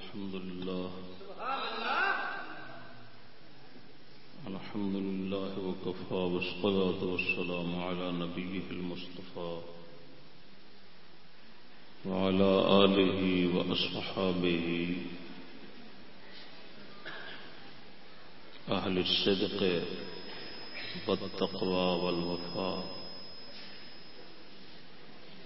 الحمد لله. الحمد لله وكفى والصلاة والسلام على نبيه المصطفى وعلى آله وأصحابه. أهل الصدق والتقوى والوفاء.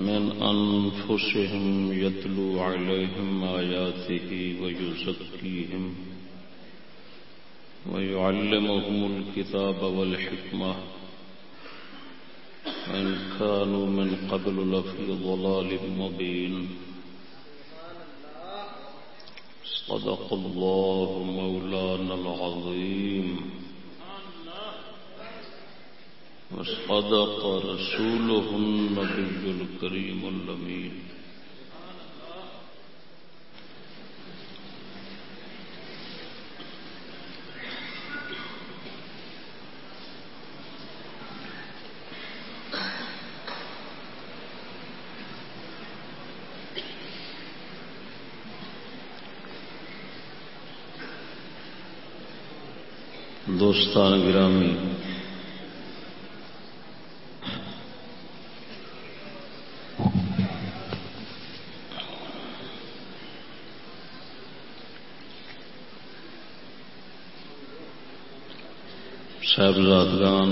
من أنفسهم يتلو عليهم آياته ويزكيهم ويعلمهم الكتاب والحكمة. وإن كانوا من قبل لفي ضلال مبين؟ صدق الله مولانا العظيم. وصدق رسوله النبي الكريم الأمين. دوستان گرامی صاحبزادگان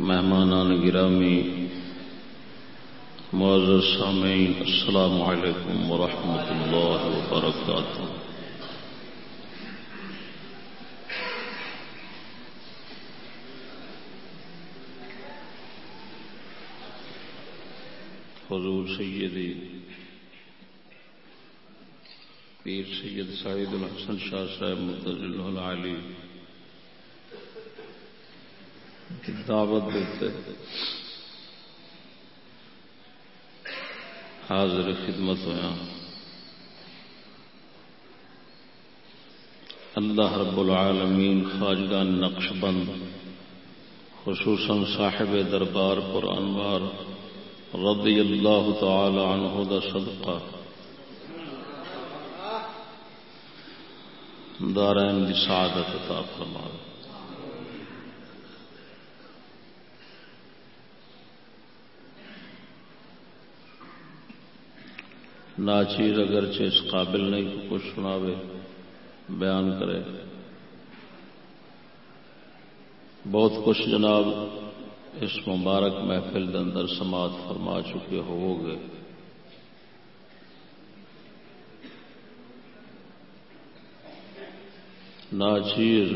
مہمانان گرامی معزز سامعین السلام علیکم ورحمۃ اللہ وبرکاتہ۔ حضور سیدی پیر سید سعید الحسن شاہ صاحب متضل العالی دعوت دیتے حاضر خدمت ہوا اللہ رب العالمین خواجگان نقش بند، خصوصاً صاحب دربار پر انوار رضی اللہ تعالی عنہ دا صدقہ۔ دارین دی سعادت عطا فرما ناچیر اگرچہ اس قابل نہیں کہ کچھ سناوے، بیان کرے۔ بہت کچھ جناب، اس مبارک محفل کے اندر سماعت فرما چکے ہو گے ناچیر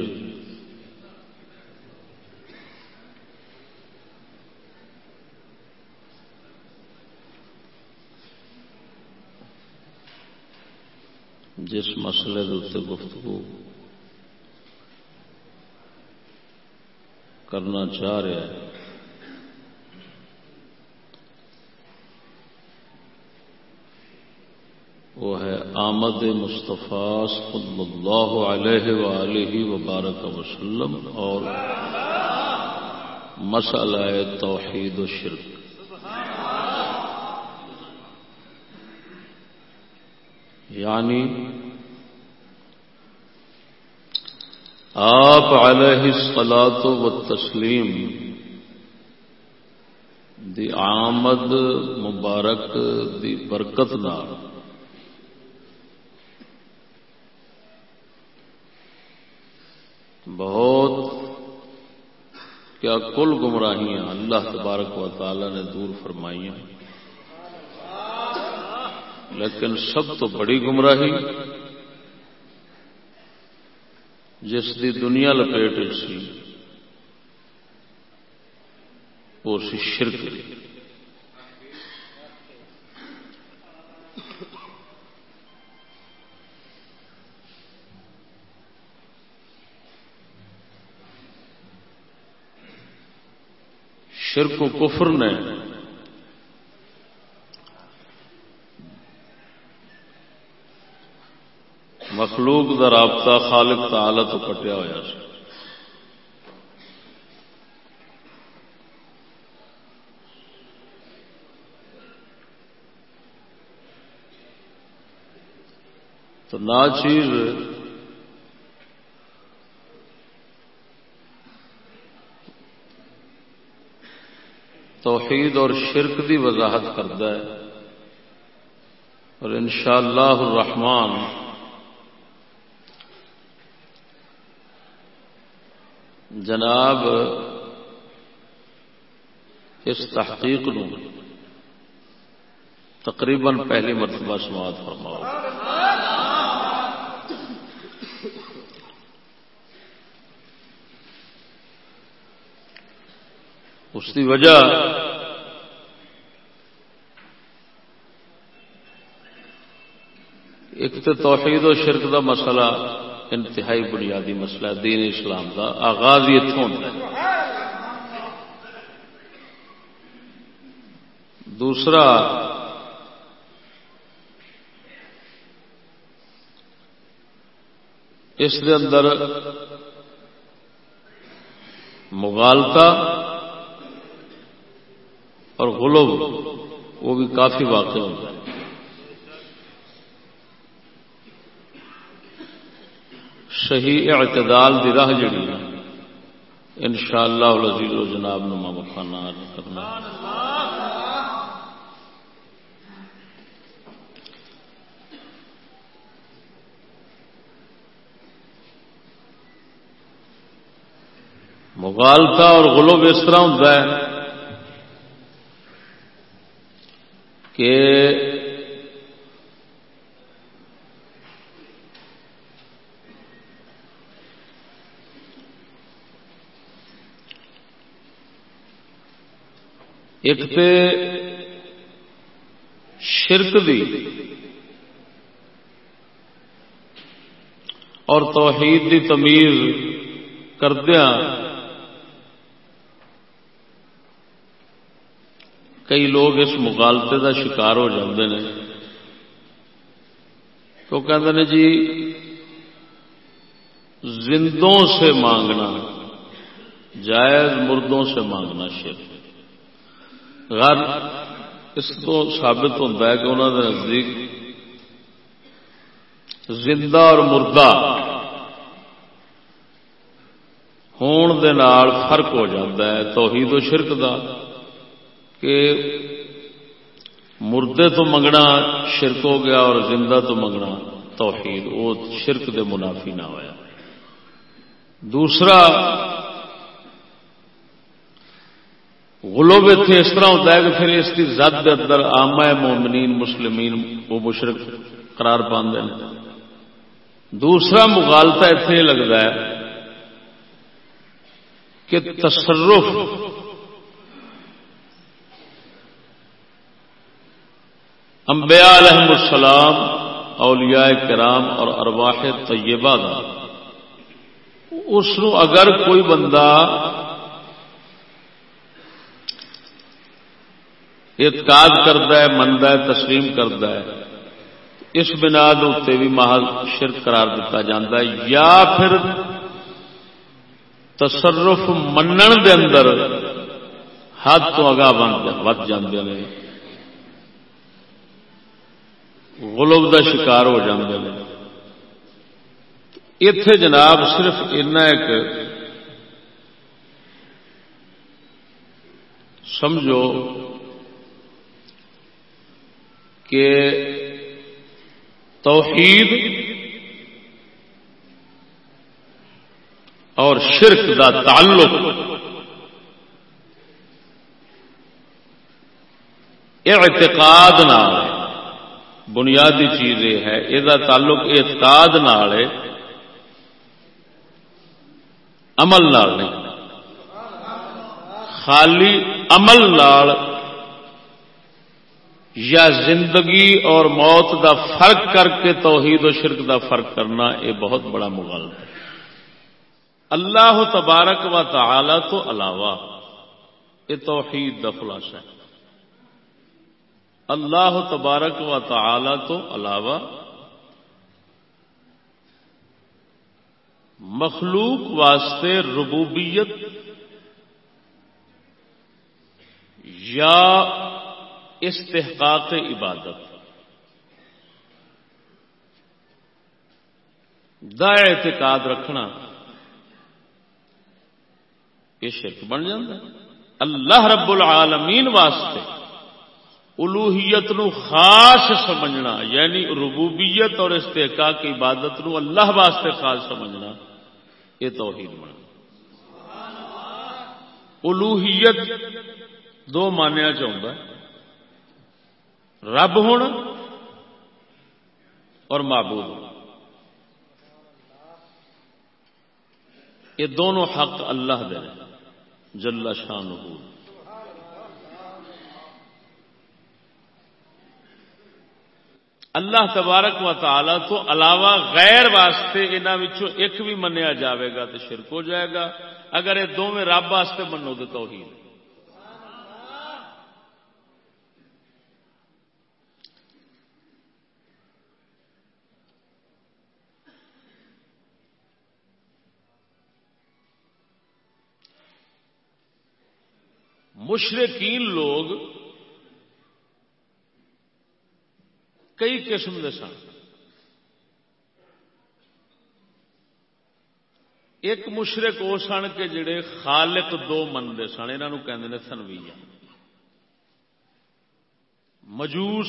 جس مسئلے کے گفتگو کرنا چاہ رہا ہے۔ وہ ہے آمد مصطفیٰ صلی اللہ علیہ وآلہ وبارک وسلم اور مسئلہ توحید و شرک۔ یعنی آپ علیہ الصلاۃ و تسلیم دی آمد مبارک دی برکت نال بہت کیا کل گمراہیاں اللہ تبارک و تعالی نے دور فرمائی لیکن سب تو بڑی گمراہی جس کی دنیا لپیٹ سی، وہ سی شرک شرک و کفر نے مخلوق دا رابطہ خالق تعالی تو کٹیا ہوا سی تو نا چیز توحید اور شرک دی وضاحت کرتا ہے۔ اور انشاءاللہ الرحمن جناب، اس تحقیق نو تقریباً پہلی مرتبہ سماعت فرماؤ۔ اس کی وجہ ایک تو توحید و شرک دا مسئلہ، انتہائی بنیادی مسئلہ دین اسلام دا آغاز ہی اتوں دوسرا، اس دے اندر مغالتا اور غلوب وہ بھی کافی واقع ہوتا ہے۔ صحیح اعتدال دی راہ جڑی ان شاء اللہ لذیذ و جناب نما مخانہ کرنا مغالتا اور غلوب اس طرح ہوتا ہے۔ کہ ایک تے شرک دی اور توحید دی تمیز کردیا کئی لوگ اس مغالطے کا شکار ہو جاتے ہیں تو کہتے ہیں جی زندوں سے مانگنا، جائز مردوں سے مانگنا شرک۔ غر اس کو ثابت ہوتا ہے کہ انہوں نے نزدیک زندہ اور مردہ ہون دے نال فرق ہو جاتا ہے، توحید و شرک دا۔ کہ مردے تو منگنا، شرک ہو گیا اور زندہ تو منگنا، توحید، وہ شرک دے منافی نہ ہوا دوسرا، غلوب اتنے اس طرح ہوتا ہے کہ پھر اس کی زد اندر آما مومنین، مسلمین، وہ مشرق قرار پاندے ہیں۔ دوسرا مغالتا اتنے لگتا ہے کہ تصرف انبیاء علیہ السلام، اولیاء کرام اور ارواح طیبہ دا۔ اس اگر کوئی بندہ اعتقاد کرتا ہے، منتا ہے، تسلیم کرتا ہے، اس بنا اتنے بھی محل شرک قرار دیتا جاتا ہے، یا پھر تصرف منن دے اندر حد تو اگاہ بن جاتے ہیں غلب کا شکار ہو جاتے ہیں اتے جناب صرف ایک سمجھو کہ توحید اور شرک دا تعلق اعتقاد نہ بنیادی چیز یہ ہے، یہ تعلق اعتقاد نال عمل نال نہیں۔ خالی عمل نال یا زندگی اور موت دا فرق کر کے توحید و شرک دا فرق کرنا یہ بہت بڑا مغل ہے۔ اللہ تبارک و تعالی تو علاوہ یہ توحید کا خلاصہ ہے۔ اللہ تبارک و تعالی تو علاوہ مخلوق واسطے ربوبیت یا استحقاق عبادت دا اعتقاد رکھنا یہ شرک بن جاتا اللہ رب العالمین واسطے الوحیت نو خاص سمجھنا یعنی ربوبیت اور استحقاق عبادت نو اللہ واسطے خاص سمجھنا، یہ توحید بنا۔ الوحیت دو مانیا چاہتا رب ہونا اور معبود ہونا یہ دونوں حق اللہ دے جل شان اللہ تبارک و تعالی تو علاوہ غیر واسطے انہوں ایک بھی منیا جاوے گا تو شرک ہو جائے گا۔ اگر یہ دونوں رب واسطے منو تو توحید۔ مشرقین لوگ کئی قسم کے سن۔ ایک مشرق وہ سن کہ جڑے خالق دو منتے سن یہ کہ سنویا مجوس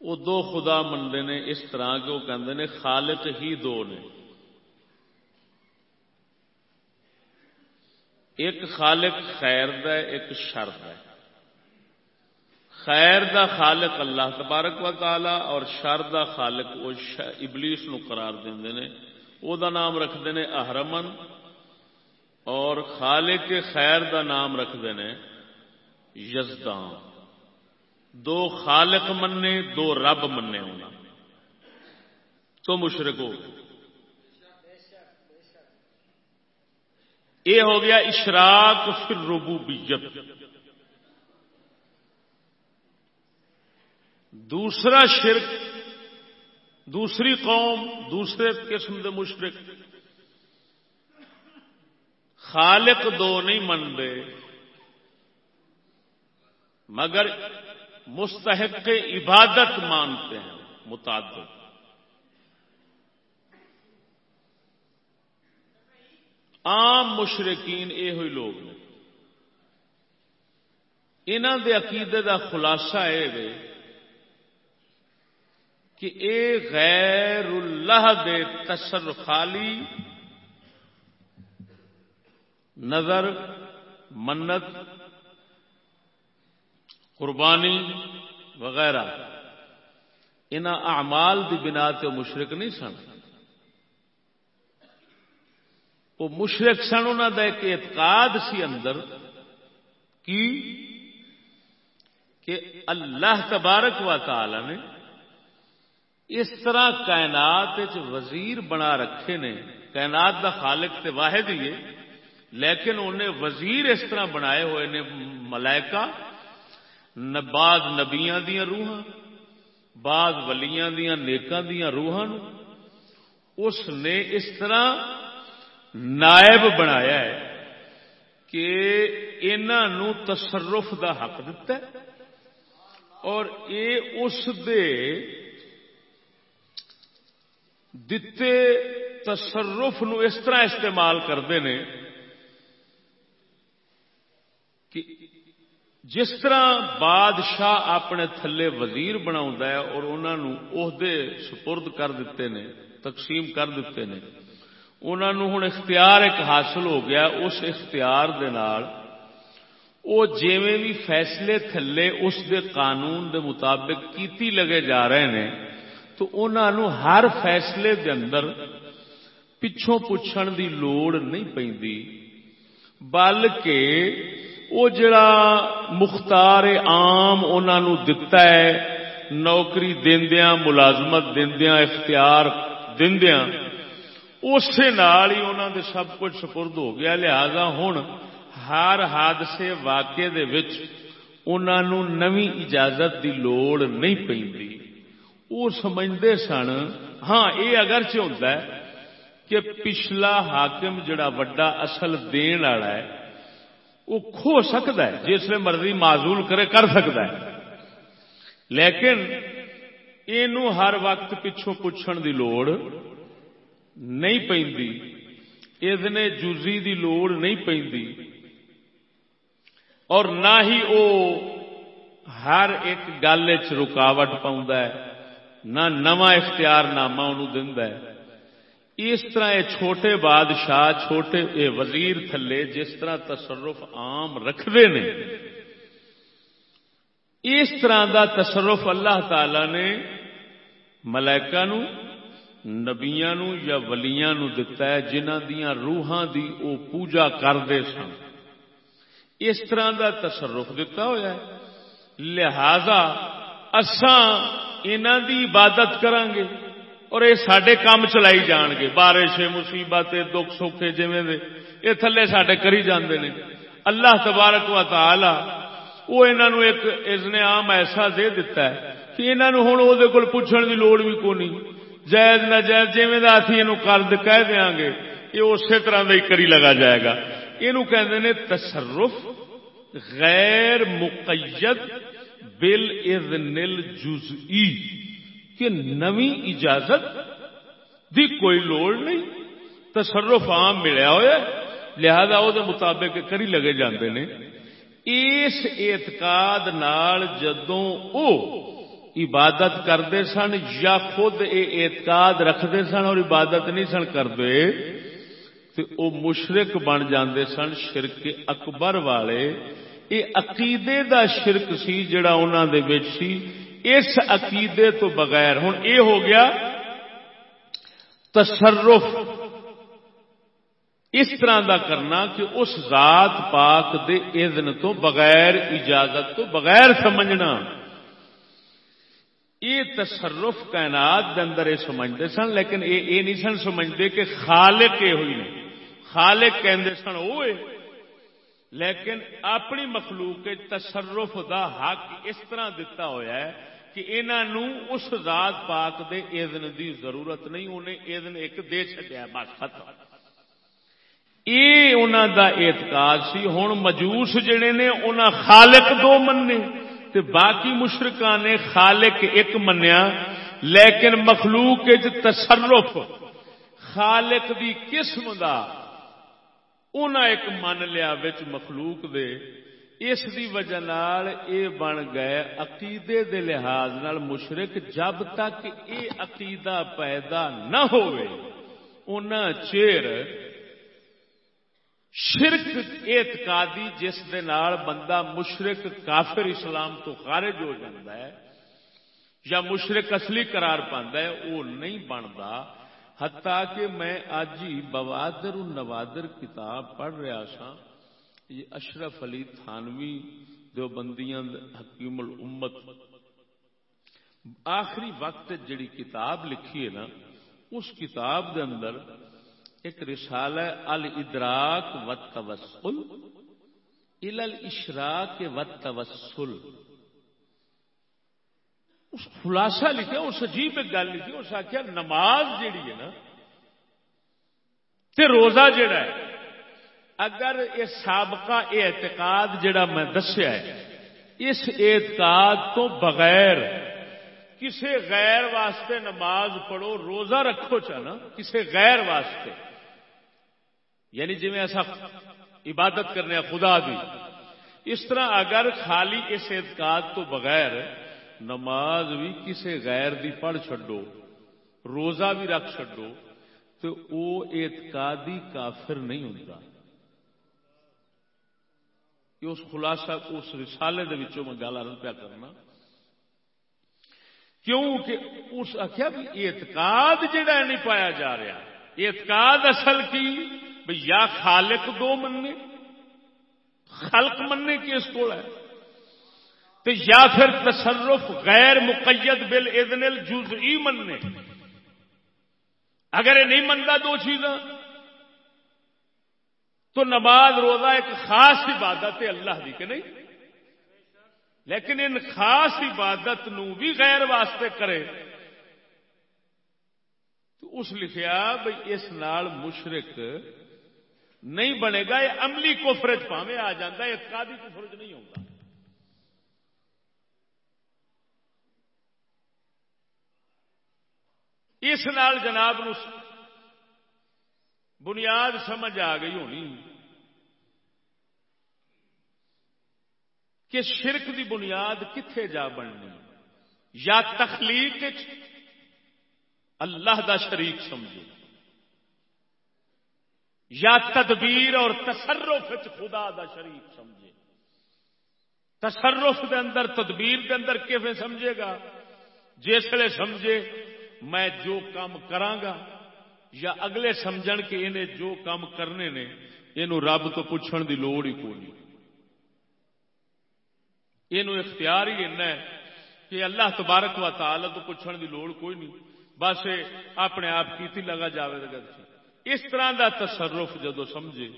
وہ دو خدا منتے ہیں اس طرح کہ وہ کہتے ہیں خالق ہی دو نے۔ ایک خالق خیر دا ایک شر ہے۔ خیر دا خالق اللہ تبارک و تعالی اور شر دا خالق وہ ابلیس نو قرار دے او دا نام رکھتے ہیں احرمن اور خالق خیر دا نام رکھتے ہیں یزدان۔ دو خالق مننے، دو رب مننے ہونا۔ تو مشرق ہو یہ ہو گیا اشراق پھر ربوبیت دوسرا شرک، دوسری قوم، دوسرے قسم کے مشرق خالق دو نہیں منتے مگر مستحق عبادت مانتے ہیں، متعدد۔ عام مشرقین یہ ہوئی لوگ نے انہوں دے عقیدے دا خلاصہ یہ کہ اے غیر اللہ دے تصر خالی نظر، منت، قربانی وغیرہ ان اعمال دی بنا تے مشرق نہیں سن۔ وہ مشرق سن انہوں کا ایک اعتقاد سی اندر کی کہ اللہ تبارک و تعالی نے اس طرح کائنات وزیر بنا رکھے نے، کائنات دا خالق تے واحد ہی ہے، لیکن انہیں وزیر اس طرح بنائے ہوئے نے ملائکہ بعد نبیاں دیا روح بعد ولیاں دیا نیکاں دیا روحاں اس نے اس طرح نائب بنایا ہے کہ انہوں تصرف دا حق دتا ہے اور یہ اس دے دتے تصرف نو اس طرح استعمال کرتے ہیں کہ جس طرح بادشاہ اپنے تھلے وزیر بنا اور انہوں عہدے سپرد کر دیتے ہیں تقسیم کر دیتے ہیں انہوں ہوں اختیار ایک حاصل ہو گیا اس اختیار دے نال وہ جیویں بھی فیصلے تھلے اس دے قانون دے مطابق کیتی لگے جا رہے ہیں تو انہوں ہر فیصلے دے اندر پچھوں پوچھن دی لوڑ نہیں پی بلکہ وہ جڑا مختار عام انہوں دتا ہے، نوکری دیا ملازمت دیا اختیار دیا اسی نال ہی انہوں دے سب کچھ سپرد ہو گیا۔ لہذا ہوں ہر حادثے واقعے دے وچ انہوں نوی اجازت دی لوڑ نہیں پی وہ سمجھتے سن ہاں یہ اگر ہوتا ہے کہ پچھلا حاکم جڑا وڈا اصل دین والا ہے، وہ کھو سکتا ہے، جس نے مرضی معذول کرے، کر سکتا ہے۔ لیکن یہ ہر وقت پچھوں پوچھن دی لوڑ نہیں پی جزی دی لوڑ نہیں پی اور نہ ہی وہ ہر ایک گل چ رکاوٹ پاؤں نہ نواں اختیار نامہ انہوں ہے۔ اس طرح یہ چھوٹے بادشاہ، چھوٹے اے وزیر تھلے جس طرح تصرف عام رکھتے ہیں۔ اس طرح دا تصرف اللہ تعالی نے ملائکا نبیا یا ولیاں نو دتا ہے جنہ دیا روحاں دی او پوجا کرتے سن۔ اس طرح دا تصرف دتا ہوا ہے۔ لہذا اسان دی عبادت کریں گے اور یہ سڈے کام چلائی جان گے بارش مصیبت دکھ سوکھے جی یہ تھلے سڈے کری جاندے نے۔ اللہ تبارک و تعالی وہ انہوں ایک ازن عام ایسا دے دیتا ہے کہ انہوں ہوں وہ پوچھنے کی لوڑ بھی کونی۔ جائز نہ جائز جی اتھی یہ کرد کہہ دیا گے یہ اسی طرح کا ہی کری لگا جائے گا۔ یہ کہ تصرف غیر مقید بل ازن جزئی، کہ نوی اجازت دی کوئی لوڑ نہیں، تصرف عام ملیا ہوا لہذا وہ مطابق کری لگے جاندے نے۔ اس اعتقاد نال جدوں او عبادت کرتے سن یا خود یہ اعتقاد رکھتے سن اور عبادت نہیں سن کرتے تو او مشرق بن جاندے سن، شرک اکبر والے۔ یہ عقیدے دا شرک سی جڑا انہوں دے سی۔ اس عقیدے تو بغیر ہوں اے ہو گیا تصرف۔ اس طرح دا کرنا کہ اس ذات پاک دے اذن تو بغیر، اجازت تو بغیر سمجھنا۔ یہ تصرف کائنات دے اندر یہ سمجھتے سن، لیکن یہ نہیں سن سمجھتے کہ خالق یہ ہوئی نہیں خالق کہندے سن ہوئے لیکن اپنی مخلوق تصرف دا حق اس طرح دتا ہویا ہے کہ انہوں اس ذات پاک دے اذن دی ضرورت نہیں، انہیں اذن ایک دے چڈیا بس ختم۔ یہ انہوں دا اعتقاد سی ہوں مجوس جڑے نے انہاں خالق دو مننے، تے باقی مشرقہ نے خالق ایک منیا۔ لیکن مخلوق تصرف خالق دی قسم دا انہاں ایک من لیا بچ مخلوق دے اس دی وجہ نال اے بن گئے عقیدے دے لحاظ نال مشرق جب تک اے عقیدہ پیدا نہ ہوئے انہاں چیر شرک اعتقادی جس دے نال بندہ مشرق کافر اسلام تو خارج ہو جاتا ہے یا مشرق اصلی قرار پاندا ہے وہ نہیں بنتا حتیٰ کہ میں اج ہی بوادر نوادر کتاب پڑھ رہا سا یہ اشرف علی تھانوی دو بندیاں حکیم الامت۔ آخری وقت جڑی کتاب لکھی ہے نا، اس کتاب دے اندر ایک رسالہ الادراک و توسل ال الاشراق و توسل اس خلاصہ لکھا اس عجیب ایک گل لکھی، اس آخیا نماز جیڑی ہے نا، تے روزہ جیڑا ہے، اگر یہ سابقہ اعتقاد جڑا میں دسیا ہے، اس اعتقاد تو بغیر کسی غیر واسطے نماز پڑھو، روزہ رکھو چاہنا کسی غیر واسطے۔ یعنی جی میں ایسا عبادت کرنے خدا دی، اس طرح اگر خالی اس اعتقاد تو بغیر نماز بھی کسی غیر دی پڑھ چڈو روزہ بھی رکھ چڈو تو وہ اعتقادی کافر نہیں ہوتا اس خلاصہ، اس رسالے دے وچوں میں گل ارد پیا کرنا۔ کیوں کہ اس آخیا بھی اعتقاد جڑا نہیں پایا جا رہا۔ اعتقاد اصل کی بھئی یا خالق دو مننے، خلق مننے کی اس کو ہے۔ تو یا پھر تصرف غیر مقید بل ادن الجزئی مننے۔ اگر یہ نہیں منتا دو چیزاں، تو نماز روزہ ایک خاص عبادت ہے اللہ دی کہ نہیں؟ لیکن ان خاص عبادت نو بھی غیر واسطے کرے، تو اس لکھیا بھائی اس نال مشرق نہیں بنے گا، یہ عملی کوفرج پاوے آ جاتا ہے، اعتقادی نہیں ہوگا اس نال جناب نو بنیاد سمجھ آ گئی ہونی۔ کہ شرک دی بنیاد کتنے جا بننی۔ یا تخلیق اللہ دا شریک سمجھے یا تدبیر اور تصرف خدا دا شریک سمجھے۔ تصرف دے اندر، تدبیر دے اندر کیسے سمجھے گا؟ جسے سمجھے میں جو کام کرانگا یا اگلے سمجھ کے انہیں جو کام کرنے نے یہ رب تو پوچھنے دی لوڑ ہی کوئی یہ اختیار ہی ہے کہ اللہ تبارک و تعالی تو پوچھنے دی لوڑ کوئی نہیں۔ بس اپنے آپ کیتی لگا جاوے گا اس طرح دا تصرف جدو سمجھے،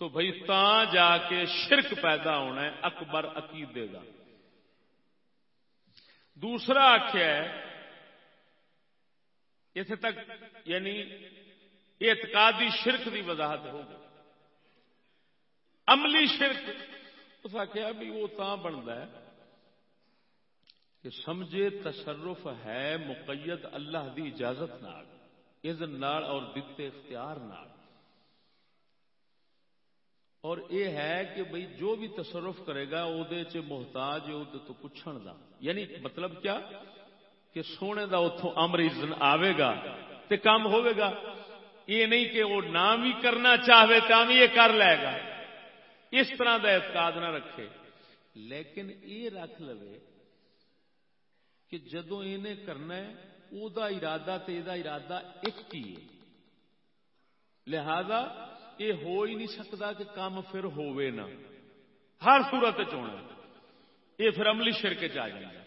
تو بھائی تا جا کے شرک پیدا ہونا ہے، اکبر عقیدے کا دوسرا آخیا ہے اتنے تک یعنی اعتقادی شرک کی وضاحت ہوگی عملی شرک، اس آخیا بھی وہ تا بنتا ہے کہ سمجھے تصرف ہے مقید اللہ دی اجازت نال، اذن نال اور دتے اختیار نال۔ اور یہ ہے کہ بھئی جو بھی تصرف کرے گا وہ محتاج ہے تو پوچھن دا۔ یعنی مطلب کیا؟ کہ سونے دا اتوں امر اذن آئے گا تے کام ہوئے گا یہ نہیں کہ وہ نہ بھی کرنا چاہے تو بھی یہ کر لے گا۔ اس طرح کا اعتقاد نہ رکھے۔ لیکن یہ رکھ لو کہ جدو انہیں کرنا ہے، او دا ارادہ تے دا ارادہ ایک ہی ہے۔ لہذا یہ ہو ہی نہیں سکتا کہ کام پھر ہوئے نہ۔ ہر صورت چنا یہ پھر عملی شرکے چ جائے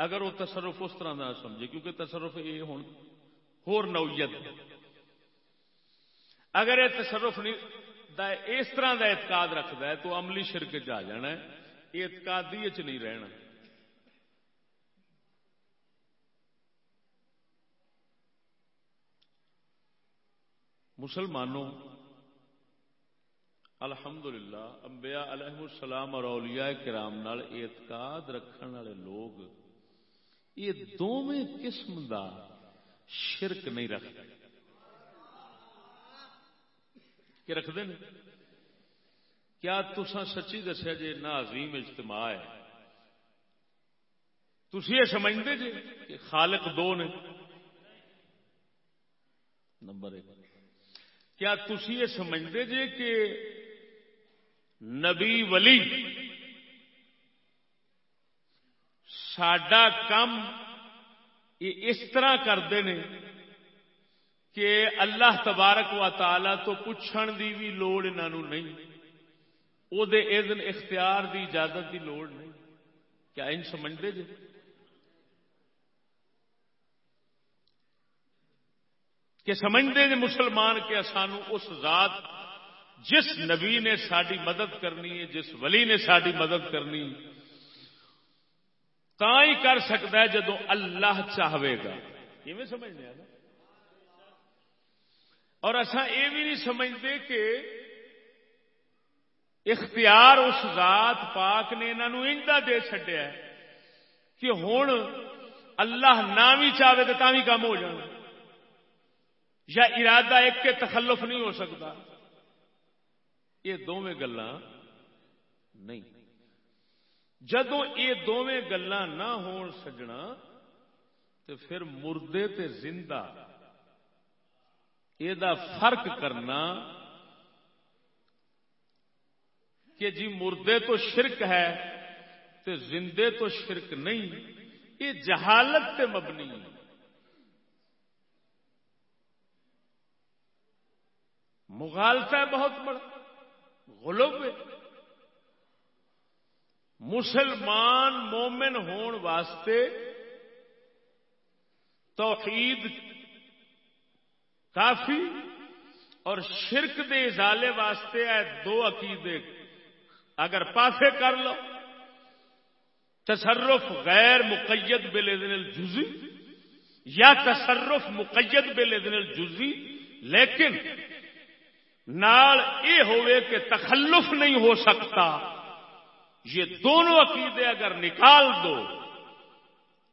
اگر وہ تصرف اس طرح نہ سمجھے، کیونکہ تصرف یہ ہوں ہور نوعیت۔ اگر یہ تصرف نہیں اس طرح کا اعتقاد رکھتا ہے، تو عملی شرک چ جانا ہے۔ اعتقادی چ نہیں رہنا۔ مسلمانوں، الحمدللہ، انبیاء علیہ السلام اور اولیاء کرام نال اعتقاد رکھنے والے لوگ یہ دونوں قسم دا شرک نہیں رکھتے کہ رکھ دیں کیا تسا سچی دسیا جی نہ عظیم اجتماع ہے؟ تھی یہ سمجھتے جی کہ خالق دو نے؟ نمبر ایک۔ کیا تھی یہ سمجھتے جی کہ نبی ولی سڈا کم یہ اس طرح کرتے ہیں کہ اللہ تبارک و تعالی تو پوچھن دی بھی لوڑ انہوں نہیں وہ اذن اختیار دی اجازت دی لوڑ نہیں۔ کیا ان سمجھتے جی؟ کہ سمجھتے ہیں مسلمان کہ سانو اس ذات جس نبی نے ساری مدد کرنی ہے، جس ولی نے ساری مدد کرنی تا ہی کر سکتا ہے جدو اللہ چاہے گا۔ سمجھنے اور اصا یہ بھی نہیں سمجھتے کہ اختیار اس ذات پاک نے انہوں انجا دے چڈیا کہ ہوں اللہ نہ بھی چاہے تو بھی کام ہو جانا۔ یا ارادہ ایک کے تخلف نہیں ہو سکتا۔ یہ دونوں گلا نہیں۔ جدو یہ دونوں گلا نہ ہو سجنا تو پھر مردے تے زندہ یہ فرق کرنا کہ جی مردے تو شرک ہے تو زندے تو شرک نہیں یہ جہالت تے مبنی۔ ہے مغالطہ ہے بہت بڑا، غلب ہے۔ مسلمان مومن ہون واسطے توحید کافی اور شرک دے ازالے واسطے ہے دو عقیدے۔ اگر پاسے کر لو، تصرف غیر مقید بل الجزی یا تصرف مقید بل الجزی، لیکن نال یہ ہوئے کہ تخلف نہیں ہو سکتا۔ یہ دونوں عقیدے اگر نکال دو،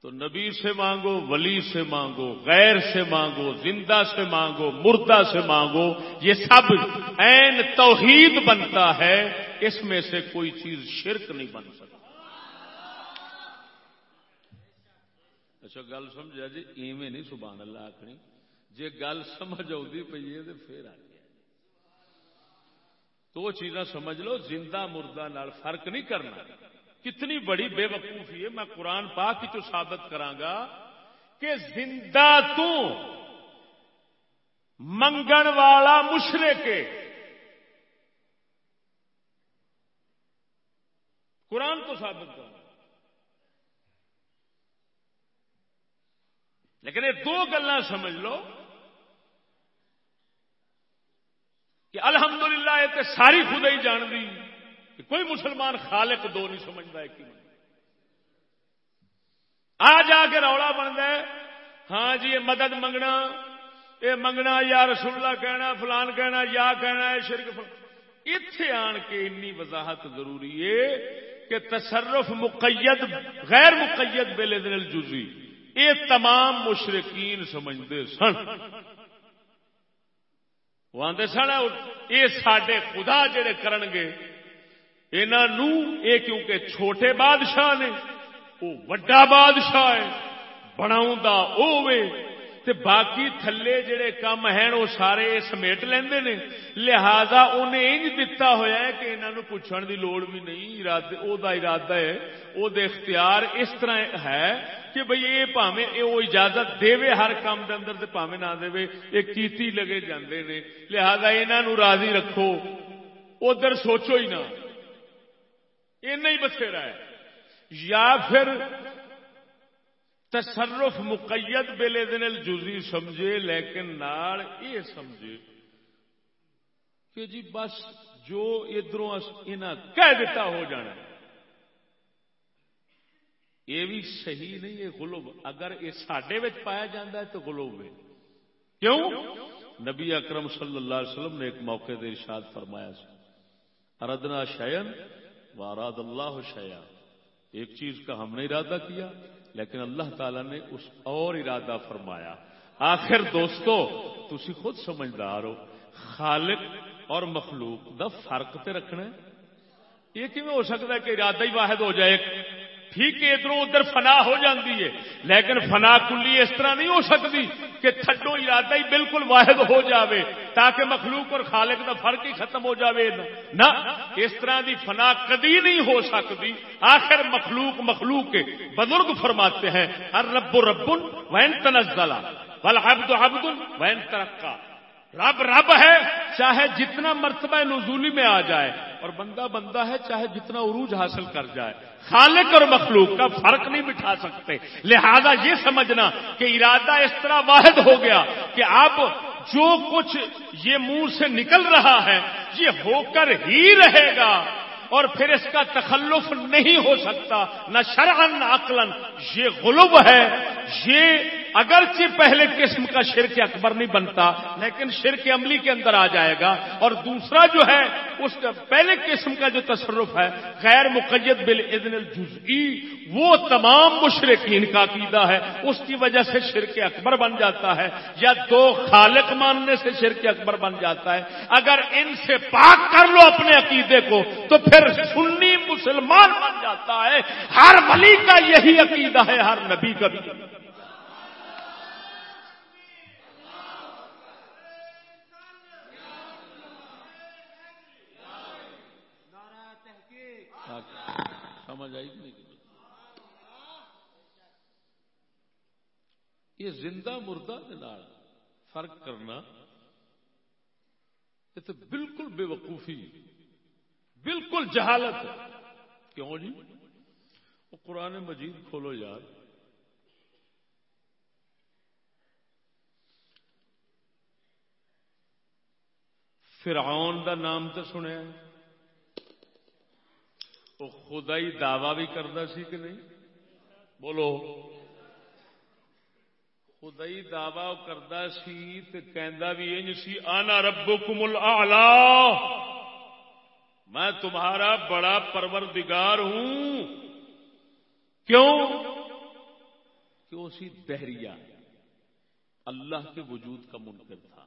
تو نبی سے مانگو، ولی سے مانگو، غیر سے مانگو، زندہ سے مانگو، مردہ سے مانگو، یہ سب این توحید بنتا ہے، اس میں سے کوئی چیز شرک نہیں بن سکتا اچھا گل سمجھا جی ایویں نہیں، سبحان اللہ آخری جی گل سمجھ آئی پی ہے، تو پھر آ دو چیزاں سمجھ لو، زندہ مردہ نال فرق نہیں کرنا۔ کتنی بڑی بے وقوفی ہے، میں قرآن پاک کی تو ثابت کرانگا کہ زندہ تو منگن والا مشرے کے قرآن تو ثابت کروں لیکن یہ دو گلا سمجھ لو۔ کہ الحمدللہ یہ ساری خدا ہی جان دی کہ کوئی مسلمان خالق دو نہیں سمجھتا ہے کہ آ جا کے رولا بنتا ہے ہاں جی یہ مدد منگنا، یہ منگنا، یا رسول اللہ کہنا، فلان کہنا، یا کہنا ہے، شرک فلان۔ اتے آن کے انی وضاحت ضروری ہے کہ تصرف مقید، غیر مقید بے دن الجزی یہ تمام مشرقین سمجھتے سن۔ وہ آدھے سن یہ سڈے خدا جڑے کرن گے کرنگے یہ کیونکہ چھوٹے بادشاہ نے وہ وڈا بادشاہ ہے بنا تے باقی تھلے جڑے کام ہیں وہ سارے سمیٹ لیندے نے، لہذا انہیں انج دتا ہوا ہے کہ انہوں پوچھنے دی لوڑ بھی نہیں، ارادے، او دا ارادہ ہے، او دے اختیار اس طرح ہے کہ بھئی یہ پاوے وہ اجازت دے ہر کام دے اندر تے پاوے نہ دے یہ کیتی لگے جاندے نے۔ لہذا انہوں راضی رکھو۔ ادھر سوچو ہی نہ۔ نہیں بتھیرا ہے۔ یا پھر تصرف مقید بے دن الجزی سمجھے، لیکن نال یہ سمجھے کہ جی بس جو ادھر کہہ دیتا ہو جانا ہے۔ یہ بھی صحیح نہیں ہے گلوب اگر یہ سڈے پایا جاتا ہے تو گلوب ہے۔ کیوں؟ نبی اکرم صلی اللہ علیہ وسلم نے ایک موقع دے ارشاد فرمایا اردنا شیئن واراد اللہ شیا ایک چیز کا ہم نے ارادہ کیا، لیکن اللہ تعالی نے اس اور ارادہ فرمایا۔ آخر دوستو تھی خود سمجھدار ہو۔ خالق اور مخلوق دا فرق تے رکھنا یہ کیون ہو سکتا ہے کہ ارادہ ہی واحد ہو جائے؟ ٹھیک ہے، ادھر ادھر فنا ہو جاتی ہے، لیکن فنا کلی اس طرح نہیں ہو سکتی کہ تھڈو ارادہ ہی بالکل واحد ہو جاوے، تاکہ مخلوق اور خالق کا فرق ہی ختم ہو جاوے۔ نہ، اس طرح دی فنا کدی نہیں ہو سکتی۔ آخر مخلوق مخلوق کے بزرگ فرماتے ہیں ہر رب ربن وین تنزلہ بل عبد عبد وین ترقا رب رب ہے، چاہے جتنا مرتبہ نزولی میں آ جائے، اور بندہ بندہ ہے، چاہے جتنا عروج حاصل کر جائے۔ خالق اور مخلوق کا فرق نہیں بٹھا سکتے۔ لہذا یہ سمجھنا کہ ارادہ اس طرح واحد ہو گیا کہ اب جو کچھ یہ منہ سے نکل رہا ہے، یہ ہو کر ہی رہے گا۔ اور پھر اس کا تخلف نہیں ہو سکتا، نہ شرعن عقلن یہ غلب ہے۔ یہ اگرچہ پہلے قسم کا شرک اکبر نہیں بنتا، لیکن شرک عملی کے اندر آ جائے گا۔ اور دوسرا جو ہے، اس پہلے قسم کا جو تصرف ہے، غیر مقید بل ادن الجزئی، وہ تمام مشرقین کا عقیدہ ہے۔ اس کی وجہ سے شرک اکبر بن جاتا ہے، یا دو خالق ماننے سے شرک اکبر بن جاتا ہے۔ اگر ان سے پاک کر لو اپنے عقیدے کو، تو پھر سنی مسلمان بن جاتا ہے، ہر ولی کا یہی عقیدہ ہے، ہر نبی کا بھی۔ سمجھ آئی نہیں؟ یہ زندہ مردہ فرق کرنا، یہ تو بالکل بے وقوفی بالکل جہالت کیوں جی؟ وہ قرآن مجید کھولو یار۔ فرعون دا نام تو سنیا وہ خدا ہی دعوی بھی کرتا سی کہ نہیں؟ بولو۔ خدا ہی دعوی کرتا سی تو بھی انج سی، آنا ربکم الاعلا میں تمہارا بڑا پروردگار ہوں۔ کیوں؟ کیوں سی دہریا اللہ کے وجود کا منکر تھا۔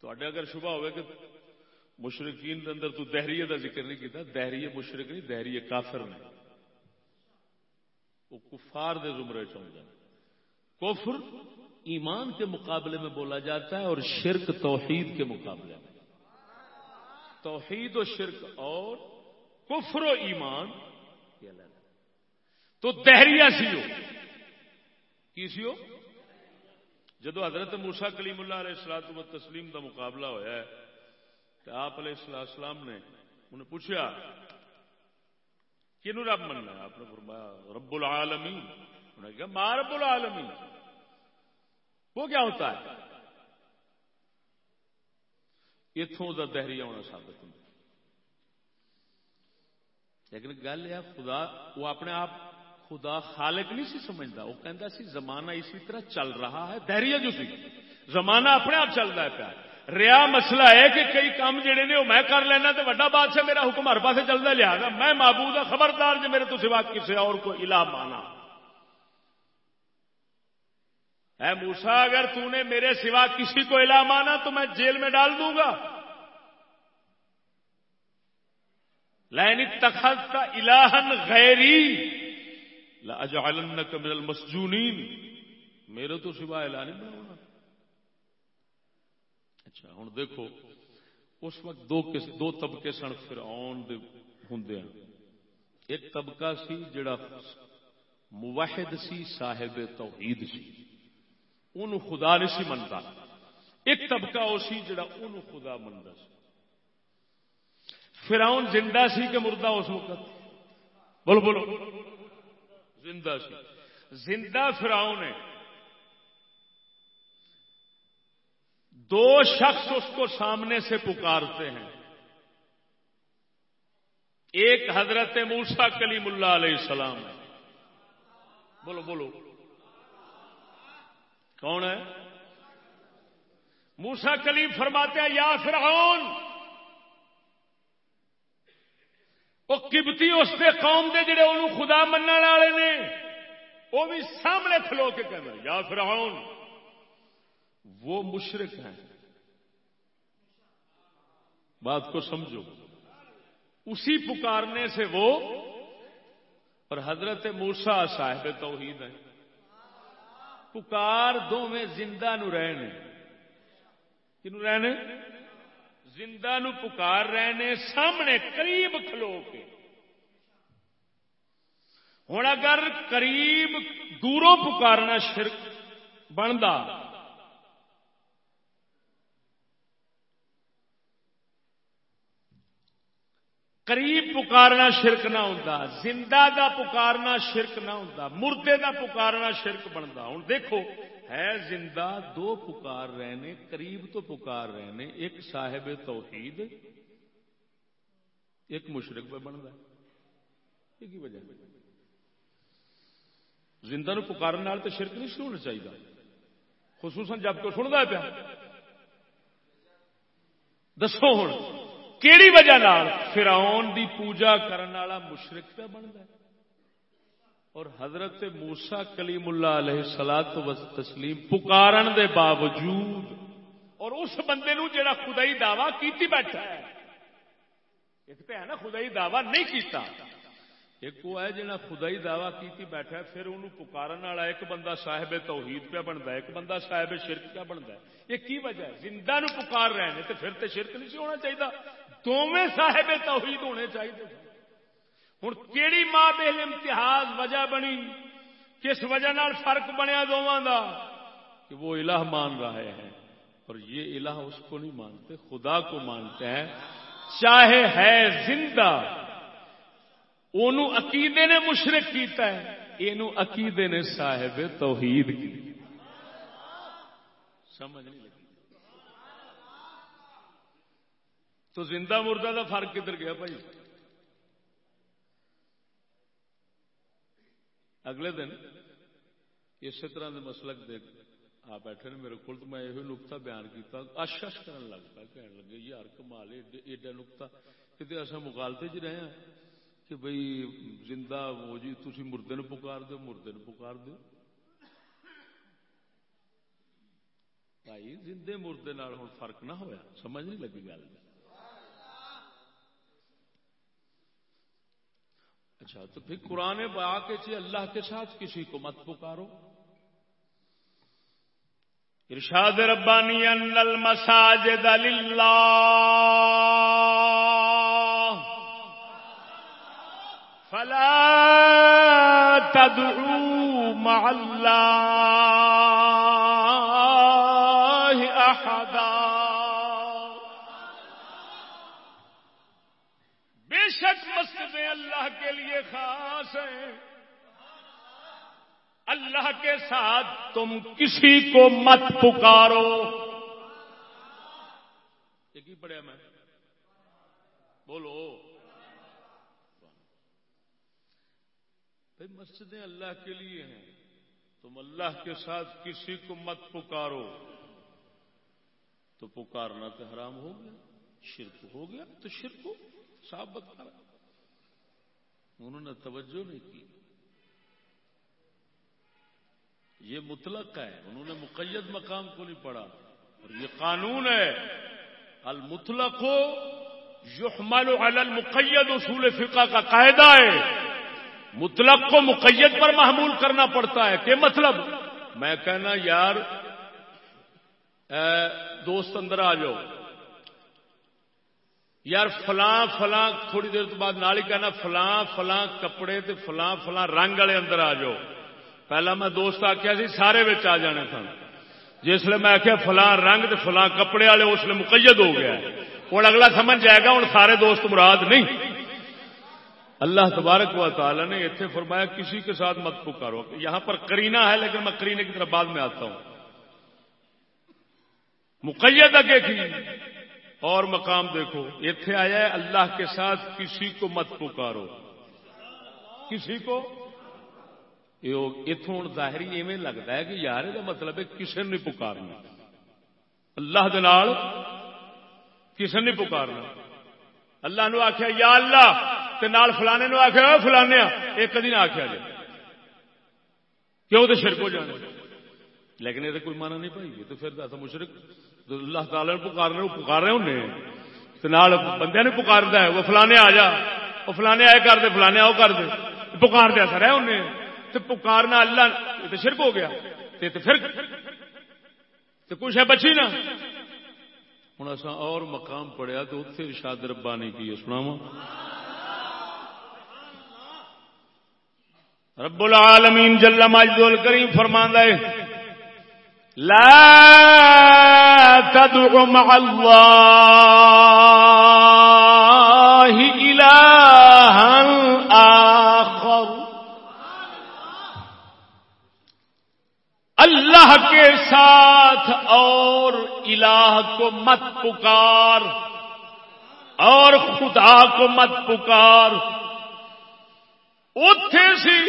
تو اگر شبہ ہوئے کہ مشرقین کے اندر تو دہریے کا ذکر نہیں کیتا دہریے مشرق نہیں دہریے کافر نے۔ وہ کفار دے زمرے چاہتا کفر ایمان کے مقابلے میں بولا جاتا ہے اور شرک توحید کے مقابلے میں۔ توحید و شرک اور کفر و ایمان۔ تو دہریا سی ہو۔ کی سی ہو؟ جدو حضرت موسا کلیم اللہ علیہ السلام و تسلیم کا مقابلہ ہوا ہے، تو آپ علیہ السلام نے انہیں پوچھا کنو رب مننا آپ نے فرمایا، رب العالمین۔ انہوں نے کہا، ماں رب العالمین۔ وہ کیا ہوتا ہے؟ اتوں کا دہری ہونا ثابت ہوں۔ لیکن گل یہ خدا، وہ اپنے آپ خدا خالق نہیں سی سمجھتا۔ وہ کہتا سی، زمانہ اسی طرح چل رہا ہے، دہری جو سی۔ زمانہ اپنے آپ چل رہا ہے پیا ریا مسئلہ ہے کہ کئی کام جڑے نے، وہ میں کر لینا تو وڈا بادشاہ میرا حکم ہر پاسے چلتا لیا گا میں معبود ہوں خبردار جو میرے تو سوا کسی اور کو الہ مانا۔ اے موسا اگر تو نے میرے سوا کسی کو الہ مانا تو میں جیل میں ڈال دوں گا۔ لین تخت کا الہن غیری لاجعلنک من المسجونین۔ میرے تو سوا الہ نہیں بناؤں اچھا ہوں دیکھو، اس وقت دو دو طبقے سن پھر آن ہوں ایک طبقہ سی جڑا موحد سی، صاحب توحید سی۔ ان خدا نہیں سی منتا۔ ایک طبقہ وہ سی جڑا ان خدا منتا سی۔ فراؤن زندہ سی کہ مردہ اس وقت؟ بولو بولو۔ زندہ سی۔ زندہ فراؤن ہے۔ دو شخص اس کو سامنے سے پکارتے ہیں۔ ایک حضرت موسا کلیم اللہ علیہ السلام ہے۔ بولو بولو۔ کون ہے؟ موسا کلیم فرماتے ہیں، یا فرعون! وہ کبتی اس کے قوم دے جڑے انہوں خدا من والے نے، وہ بھی سامنے کھلو کے کہنا یا فرعون! وہ مشرق ہیں۔ بات کو سمجھو۔ اسی پکارنے سے وہ، اور حضرت موسا صاحب توحید ہے پکار دونوں زندہ نو رہنے کنو رہنے زندہ نو پکار رہنے سامنے قریب کھلو کے۔ ہوں اگر قریب دوروں پکارنا شرک بنتا قریب پکارنا شرک نہ ہوتا زندہ دا پکارنا شرک نہ ہوتا مردے دا پکارنا شرک بنتا ہوں دیکھو، ہے زندہ دو پکار رہے قریب تو پکار رہے ایک صاحب توحید، ایک مشرق پہ بنتا ہے وجہ زندہ نو پکارنے تو شرک نہیں شروع ہونا چاہیے خصوصاً جب تو سنتا پیا۔ دسو ہوں کیڑی وجہ نال فراؤن دی پوجا کرنے والا مشرق پہ بنتا ہے۔ اور حضرت موسا کلیم اللہ علیہ سلاد و تسلیم پکارن دے باوجود اور اس بندے نو جڑا خدائی دعوی کیتی بیٹھا ہے۔ ایک تو ہے نا خدائی دعوی نہیں کیتا۔ ایک وہ ہے جنا خدائی دعوی کیتی بیٹھا ہے، پھر انہوں پکارن والا ایک بندہ صاحب توحید پہ بنتا ہے، ایک بندہ صاحب شرک پہ بنتا ہے۔ یہ کی وجہ ہے؟ زندہ نو پکار رہے ہیں تو پھر تو شرک نہیں سی ہونا چاہیے دونوں صاحب توحید ہونے چاہیے۔ ہوں کہڑی ماں بے امتحاز وجہ بنی؟ کس وجہ نال فرق بنیا دونوں کا کہ وہ الہ مان رہے ہیں۔ اور یہ الہ اس کو نہیں مانتے، خدا کو مانتے ہیں۔ چاہے ہے زندہ عقیدے نے مشرق کیتا ہے۔ یہ عقیدے نے صاحب توحید کی سمجھ نہیں لگی تو زندہ مردہ کا فرق کدھر گیا بھائی؟ اگلے دن اسی طرح کے مسلک دیکھ آ بیٹھے نے میرے کو میں یہ نقطہ بیان کیا اشش کر لگ پا کہنے لگے، یار کمال ایڈا نقطہ۔ کتنے اصا مکالتے چ رہے ہیں کہ بھائی زندہ وہ جی تھی مردے پکار دو مردے پکار دو بھائی زندے مردے ہوں فرق نہ ہوا سمجھ نہیں لگی گل۔ اچھا تو پھر قرآن با کے اللہ کے ساتھ کسی کو مت پکارو۔ ارشاد ربانی ان المساجد للہ۔ فلا تدعو مع الله احدا لیے خاص ہیں اللہ کے ساتھ تم کسی کو مت پکارو۔ یہ کی پڑھیا میں؟ بولو۔ بھائی مسجدیں اللہ کے لیے ہیں۔ تم اللہ کے ساتھ کسی کو مت پکارو۔ تو پکارنا تو حرام ہو گیا، شرک ہو گیا، تو شرک ہو صاف بتا انہوں نے توجہ نہیں کی۔ یہ مطلق ہے، انہوں نے مقید مقام کو نہیں پڑھا۔ اور یہ قانون ہے۔ المطلق ہو یحمل علی المقید اصول فقہ کا قاعدہ ہے۔ مطلق کو مقید پر محمول کرنا پڑتا ہے۔ کہ مطلب؟ میں کہنا، یار دوست اندر آ جاؤ۔ یار فلاں فلاں، تھوڑی دیر بعد نال ہی کہنا، فلاں فلاں کپڑے تے فلاں فلاں رنگ والے اندر آ جاؤ۔ پہلا میں دوست آخیا سی، سارے آ جانے سن جسے میں آخیا فلاں رنگ فلاں کپڑے والے اس لیے مقید ہو گیا ہوں اگلا سمجھ جائے گا ہوں سارے دوست مراد نہیں۔ اللہ تبارک و تعالی نے اتنے فرمایا، کسی کے ساتھ مت پکارو۔ یہاں پر کرینا ہے، لیکن میں کرینے کی طرف بعد میں آتا ہوں۔ مقید اگے کی؟ اور مقام دیکھو اتنے آیا ہے، اللہ کے ساتھ کسی کو مت پکارو۔ کسی کو؟ اتوں ظاہری ایویں لگتا ہے کہ یار یہ مطلب ہے کسی نے پکارنا۔ اللہ دال کسی نے پکارنا۔ اللہ نو آخیا یا اللہ، تے نال فلانے نو آخیا فلانے ایک کدی نہ آخیا جائے۔ کیوں تو شرک ہو جانا؟ لیکن یہ کوئی مانا نہیں پائی تو پھر ایسا مشرق اللہ تعالی پکارنے پکار رہے ہوں بندے نے پکارتا ہے، وہ فلانے آ جا، وہ فلانے آئے کر دے، فلانے آؤ کر دے۔ پکار دیا سر ہے انہیں۔ تو پکارنا اللہ تو شرک ہو گیا۔ تو پھر تو کچھ ہے بچی نا۔ ہوں اصا اور مقام پڑیا تو اتنے ارشاد ربانی کی سنا رب العالمین جل مجد الکریم فرما ہے لا تدع مع الله إلها آخر. اللہ کے ساتھ اور الہ کو مت پکار اور خدا کو مت پکار اتے سی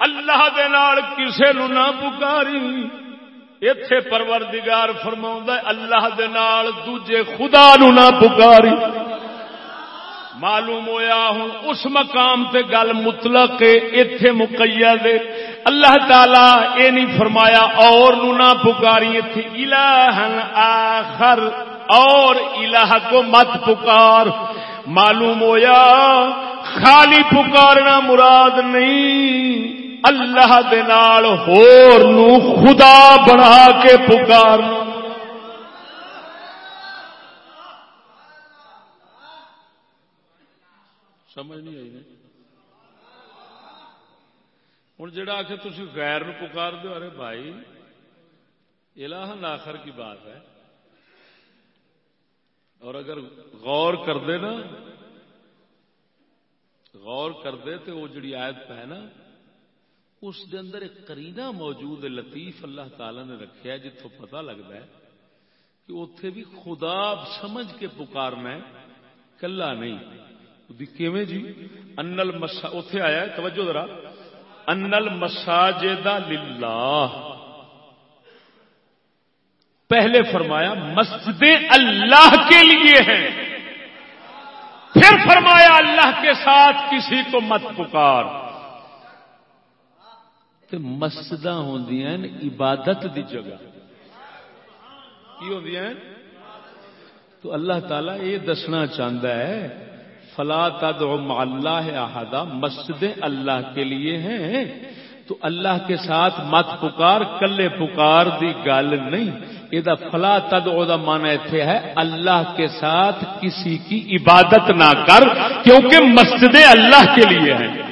اللہ دے نال کسے نو نہ پکاری اتے پروردگار فرما اللہ دے نال دوجے خدا نو نہ پکاری۔ معلوم ہویا ہوں، اس مقام تے گل مطلق اتے مقید اللہ تعالی اے نہیں فرمایا اور نو نہ پکاری اتنے الہن آخر اور الہ کو مت پکار۔ معلوم ہویا، خالی پکارنا مراد نہیں۔ اللہ دال ہور نو خدا بنا کے پکارنا سمجھ نہیں آئی ہوں جڑا آ کے تھی غیر پکار دو ارے بھائی، الہ آخر کی بات ہے۔ اور اگر غور کر دے نا، غور کر دے تو وہ جڑی آیت ہے نا اس دے اندر ایک کرینا موجود ہے، لطیف اللہ تعالی نے رکھا ہے جتوں پتا لگتا ہے کہ اتے بھی خدا سمجھ کے پکارنا ہے، کلا نہیں۔ کیویں جی؟ انل مسا اتے آیا توجہ ذرا۔ انل مساجدہ للہ۔ پہلے فرمایا مسجد اللہ کے لیے ہے پھر فرمایا، اللہ کے ساتھ کسی کو مت پکار۔ تو مسجد ہوں عبادت دی جگہ۔ کی ہوں تو اللہ تعالی یہ دسنا چاہتا ہے، فلا تدعو مع اللہ احدا مسجد اللہ کے لیے ہیں۔ تو اللہ کے ساتھ مت پکار، کلے پکار دی گل نہیں۔ یہ فلا تد مانا اتنے ہے، اللہ کے ساتھ کسی کی عبادت نہ کر، کیونکہ مسجد اللہ کے لیے ہے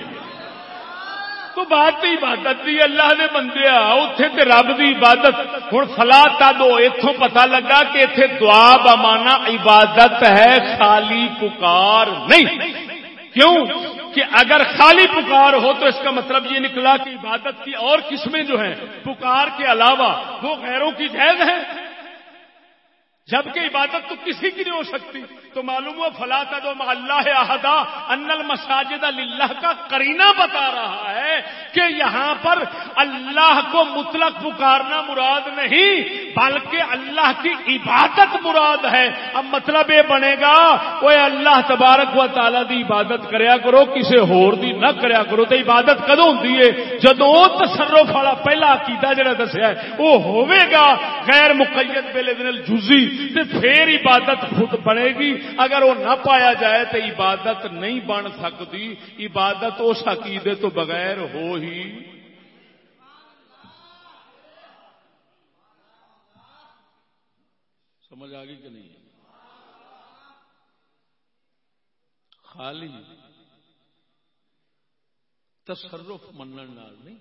تو بات عبادت دی اللہ نے بندے اتے تے رب دی عبادت۔ ہوں فلا تدو اتوں پتا لگا کہ اتے دعا بمانا عبادت ہے، خالی پکار نہیں۔ کیوں؟ کہ اگر خالی پکار ہو تو اس کا مطلب یہ نکلا کہ عبادت کی اور قسمیں جو ہیں، پکار کے علاوہ وہ غیروں کی جائز ہیں۔ جبکہ عبادت تو کسی کی نہیں ہو سکتی۔ تو معلوم ہوا فلا دو اللہ احدا، ان المساجد اللہ کا کرینہ بتا رہا ہے کہ یہاں پر اللہ کو مطلق پکارنا مراد نہیں، بلکہ اللہ کی عبادت مراد ہے۔ اب مطلب یہ بنے گا وہ اللہ تبارک و تعالی دی عبادت کریا کرو کسی ہور دی نہ کریا کرو تو عبادت کدو ہوں جدو تصرف والا پہلا عقیدہ جڑا دسیا ہے وہ ہوے گا، غیر مقید بے دن جزی پھر عبادت خود بنے گی۔ اگر وہ نہ پایا جائے تو عبادت نہیں بن سکتی۔ عبادت اس عقیدے تو بغیر ہو ہی۔ سمجھ آ گئی کہ نہیں؟ خالی تصرف منن نہیں،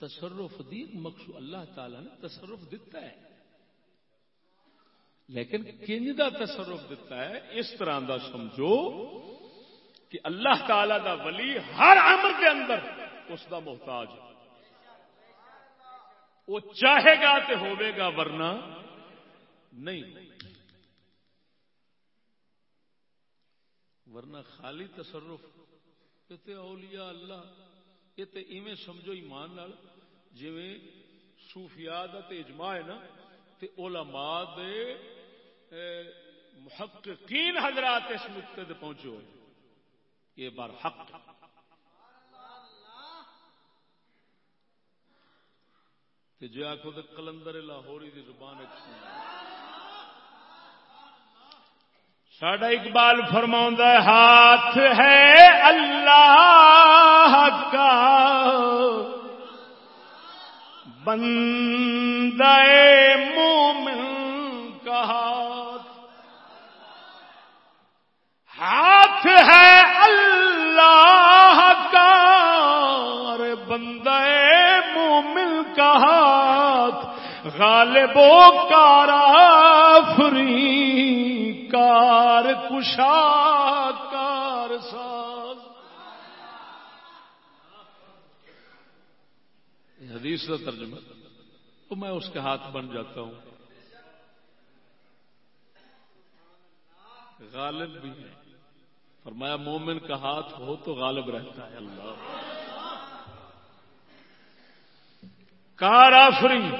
تصرف دی مقصود اللہ تعالی نے تصرف دیتا ہے۔ لیکن کنج کا تصرف دیتا ہے، اس طرح دا سمجھو کہ اللہ تعالی دا ولی ہر امر کے اندر اس دا محتاج وہ چاہے گا تو ہوے گا، ورنہ نہیں۔ ورنہ خالی تصرف، یہ اولیاء اللہ، یہ تو ایویں سمجھو ایمان جی سوفیاد اجماع ہے نا علماء دے محققین حضرات اس نقطے پہنچے پہنچو۔ یہ بار حق۔ جی آخو تو کلندر لاہوری کی زبان ساڈا اقبال فرما ہاتھ ہے اللہ کا۔ بندے مومن ہاتھ ہے اللہ کا بندے مومن کا ہاتھ غالب و کارا فری کار کشا کار ساز حدیث کا ترجمہ۔ تو میں اس کے ہاتھ بن جاتا ہوں۔ غالب بھی ہے فرمایا، مومن کا ہاتھ ہو تو غالب رہتا ہے اللہ۔ کارافری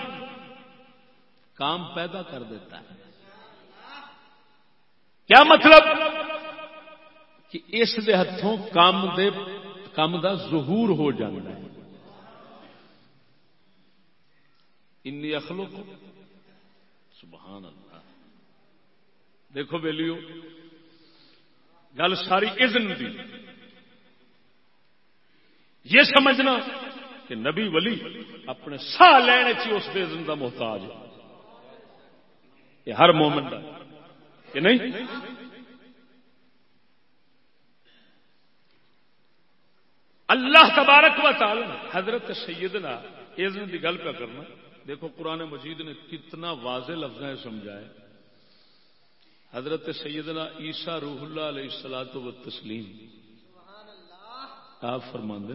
کام پیدا کر دیتا ہے۔ کیا مطلب؟ کہ اس دے ہاتھوں کام دے، کام دا ظہور ہو جانا ہے۔ انی اخلو سبحان اللہ۔ دیکھو بیلیو گل ساری اذن دی۔ یہ سمجھنا کہ نبی ولی اپنے سا لینے چی اس اذن کا محتاج یہ ہر مومن کا کہ نہیں؟ اللہ تبارک و تعالی حضرت سیدنا اذن کی گل پہ کرنا۔ دیکھو قرآن مجید نے کتنا واضح لفظ ہے سمجھائے حضرت سیدنا عیسیٰ روح اللہ علیہ السلاط و تسلیم۔ آپ فرماند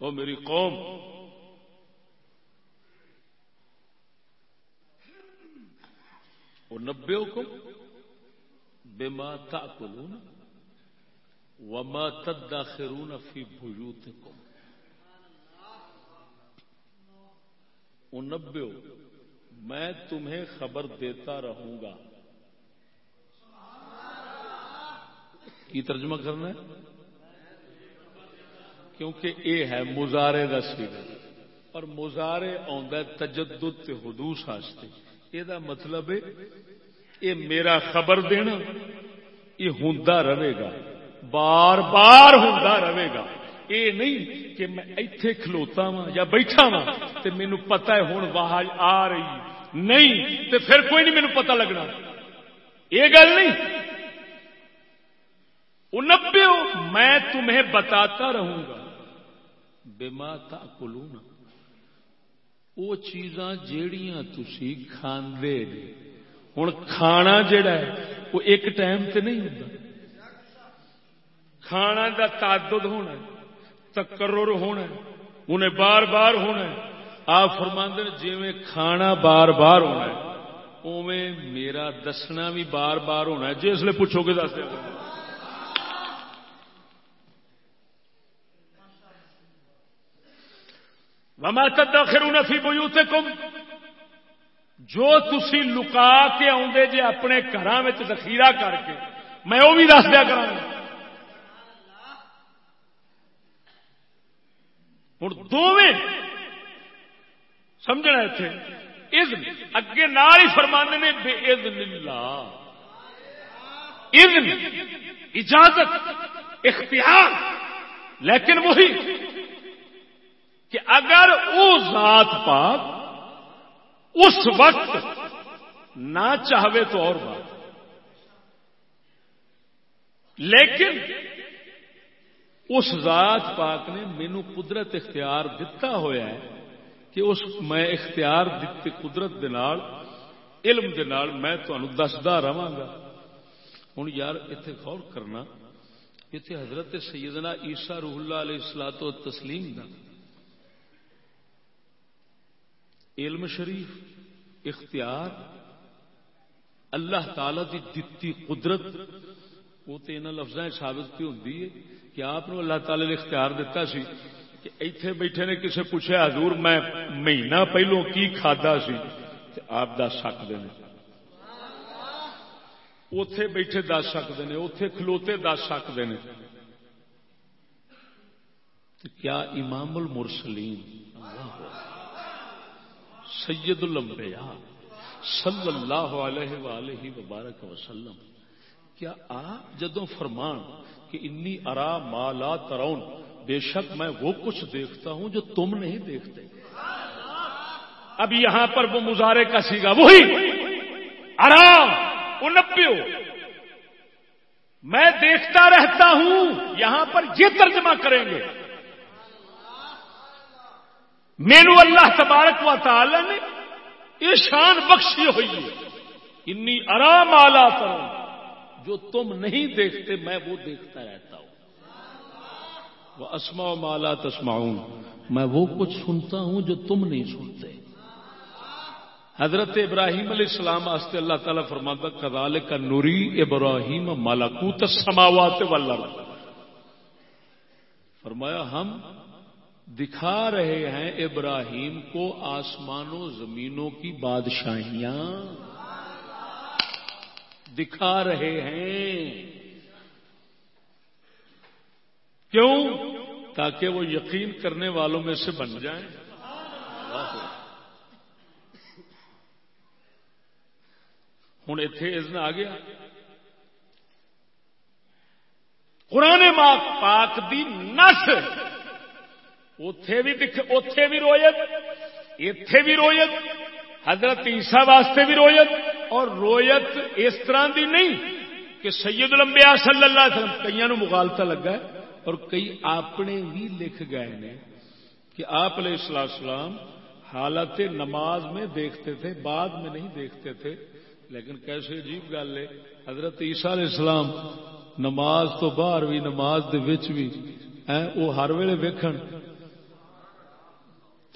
وہ میری قوم وہ نبے حکم بے ماتا کلون وما تداخرون فی بیوتکم۔ نبے میں تمہیں خبر دیتا رہوں گا۔ کی ترجمہ کرنا ہے؟ کیونکہ اے ہے مزارے کا سر اور مزارے تجدد حدوس واسطے یہ مطلب ہے یہ میرا خبر دینا یہ ہوں رہے گا۔ بار بار ہوں رہے گا۔ یہ نہیں کہ میں اتے کھلوتا وا یا بیٹھا وا تو مینو پتا ہے ہوں واہج آ رہی۔ نہیں تو پھر کوئی نہیں مینو پتا لگنا۔ یہ گل نہیں۔ نبے میں تمہیں بتاتا رہوں گا۔ بے ماتا کلونا وہ چیزاں جیڑیاں تھی کھانے ہوں کھانا جڑا ہے، وہ ایک ٹائم تے نہیں ہوتا کھانا دا تعدد ہونا تکرر ہونا انہیں بار بار ہونا آپ فرماند جی کھانا بار بار ہونا اویں میرا دسنا بھی بار بار ہونا ہے۔ جس لیے پوچھو گے، دس دیا وما تدخرون فی بیوتکم۔ جو تسی لکا کے آدھے جے اپنے گھر ذخیرہ کر کے، میں وہ بھی دس دیا کرا ہوں دونیں سمجھنا اتنے اذن، اگے نال ہی فرمانے نے، بے اذن اللہ۔ اذن، اجازت، اختیار۔ لیکن وہی کہ اگر وہ ذات پاک اس وقت نہ چاہے تو اور بات۔ لیکن اس ذات پاک نے مینو قدرت اختیار دتا ہوا ہے کہ اس میں اختیار دیتے قدرت دنال علم دنال میں تمہیں دستا رہا گا۔ ہوں یار اتے غور کرنا اتنے حضرت سیدنا عیسیٰ روح اللہ علیہ السلاط و تسلیم کا علم شریف، اختیار، اللہ تعالی دی دتی قدرت، وہ تو ان لفظ ثابت ہوتی ہے کہ آپ اللہ تعالی نے اختیار دیتا سی کہ ایتھے بیٹھے نے کسے پوچھا حضور میں مہینہ پہلو کی کھادا سی؟ آپ دس سکتے ہیں اتے بیٹھے دس سکتے ہیں اتے کھلوتے دس سکتے ہیں کیا امام المرسلین سید الانبیاء صلی اللہ علیہ وآلہ وبارک وسلم، کیا آپ جدو فرمان کہ انی ارا مالا ترون، بے شک میں وہ کچھ دیکھتا ہوں جو تم نہیں دیکھتے۔ اب یہاں پر وہ مظاہرے کا سیگا وہی۔ آرام انپیو میں دیکھتا رہتا ہوں، یہاں پر یہ ترجمہ کریں گے۔ مینو اللہ تبارک و تعالی نے یہ شان بخشی ہوئی ہے۔ انی آرام آلہ کرو جو تم نہیں دیکھتے میں وہ دیکھتا رہتا ہوں۔ وہ اسما مالا تسماؤں میں وہ کچھ سنتا ہوں جو تم نہیں سنتے۔ حضرت ابراہیم علیہ السلام آستے اللہ تعالیٰ فرماتا کدال کا نوری ابراہیم مالاکوت سماوات والا فرمایا، ہم دکھا رہے ہیں ابراہیم کو آسمانوں زمینوں کی بادشاہیاں۔ دکھا رہے ہیں۔ کیوں؟ تاکہ وہ یقین کرنے والوں میں سے بن جائیں۔ ہوں اتے ازن آ گیا۔ قرآن پاک دی نس اتے بھی اتے بھی رویت اتے بھی رویت حضرت عیسا واسطے بھی رویت اور رویت اس طرح دی نہیں کہ سید لمبیا صلی اللہ علیہ وسلم کئی مغالتا لگا ہے اور کئی اپنے بھی لکھ گئے نے کہ آپ علیہ السلام حالت نماز میں دیکھتے تھے، بعد میں نہیں دیکھتے تھے۔ لیکن کیسے عجیب گل ہے، حضرت عیسیٰ علیہ السلام نماز تو باہر بھی نماز دے وچ بھی وہ ہر ویلے ویکھن۔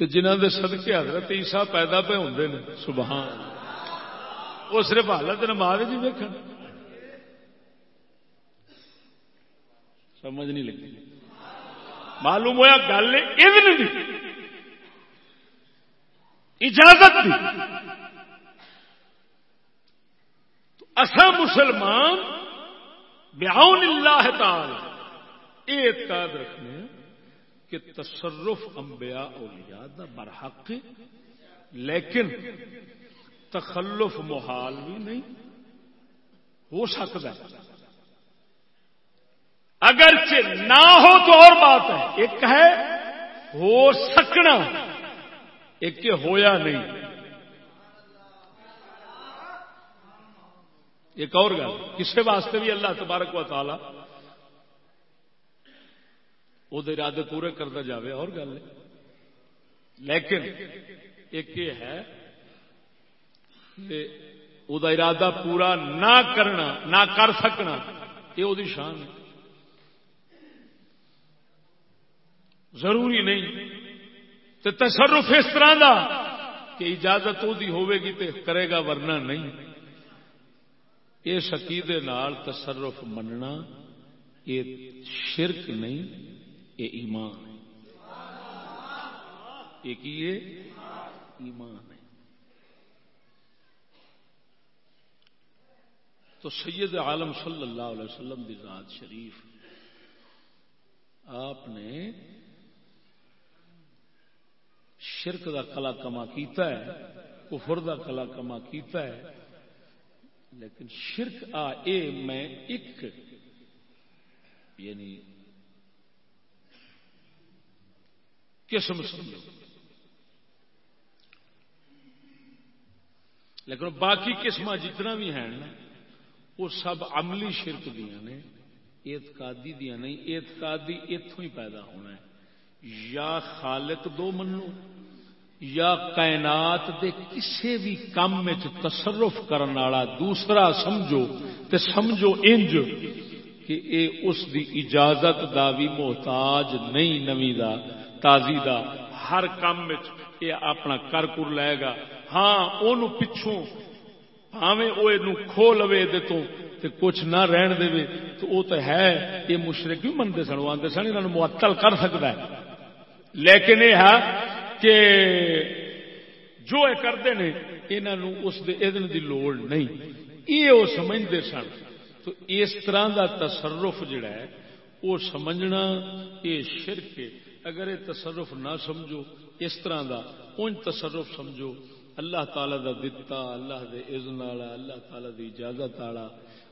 جنہ دے صدقے حضرت عیسیٰ پیدا پہ ہوں نے، سبحان وہ صرف حالت نماز جی دیکھ سمجھ نہیں لگی۔ معلوم ہوا گل اذن دی۔ اجازت دی۔ اصا مسلمان بیاون اللہ تعالی، یہ اعتقاد رکھنے کہ تصرف انبیاء اولیاء دا برحق لیکن تخلف محال بھی نہیں، ہو سکتا اگر نہ ہو تو اور بات ہے، ایک ہے ہو سکنا، ایک ہویا نہیں۔ ایک اور گل کسی واسطے بھی اللہ تبارک و تعالی وہ ارادے پورے کرتا جاوے، اور گل ہے۔ لیکن ایک یہ ہے کہ وہ ارادہ پورا نہ کرنا، نہ کر سکنا، یہ وہ شان ہے۔ ضروری نہیں۔ تو تصرف اس طرح دا کہ اجازت وہ ہوگی تو کرے گا، ورنہ نہیں۔ اس عقیدے تصرف مننا، یہ شرک نہیں۔ یہ ایمان ہے۔ یہ ایمان ہے۔ تو سید عالم صلی اللہ علیہ وسلم کی ذات شریف۔ آپ نے شرک کا کلا کما کیتا ہے، کفر دا کلا کما کیتا ہے۔ لیکن شرک آ، اے، میں، ایک یعنی قسم سمجھو لیکن باقی قسم جتنا بھی ہیں وہ سب عملی شرک دیا نے، اعتقادی دیا نہیں، اعتقادی اتوں ہی پیدا ہونا ہے۔ یا خالق دو منو، یا کائنات دے کسی بھی کام میں تصرف کرنے والا دوسرا سمجھو تے سمجھو انج کہ اے اس دی اجازت دا بھی محتاج نہیں نمی دا۔ تازی دا۔ ہر کام یہ اپنا کر کر لے گا۔ ہاں اونوں پچھوں ہاویں او کھو لوے تو کچھ نہ رہن دے تو او تے ہے، یہ مشرک کیوں منتے سن آندے سن، انہاں معطل کر سکدا ہے۔ لیکن یہ ہے کہ جو یہ کرتے ہیں انہوں اس دے اذن دی لوڑ نہیں۔ یہ وہ سمجھتے سن۔ تو اس طرح دا تصرف جڑا ہے وہ سمجھنا، یہ شرک ہے۔ اگر یہ تصرف نہ سمجھو، اس طرح دا ان تصرف سمجھو۔ اللہ تعالی دا دتا، اللہ دے اذن والا، اللہ تعالی دی اجازت والا۔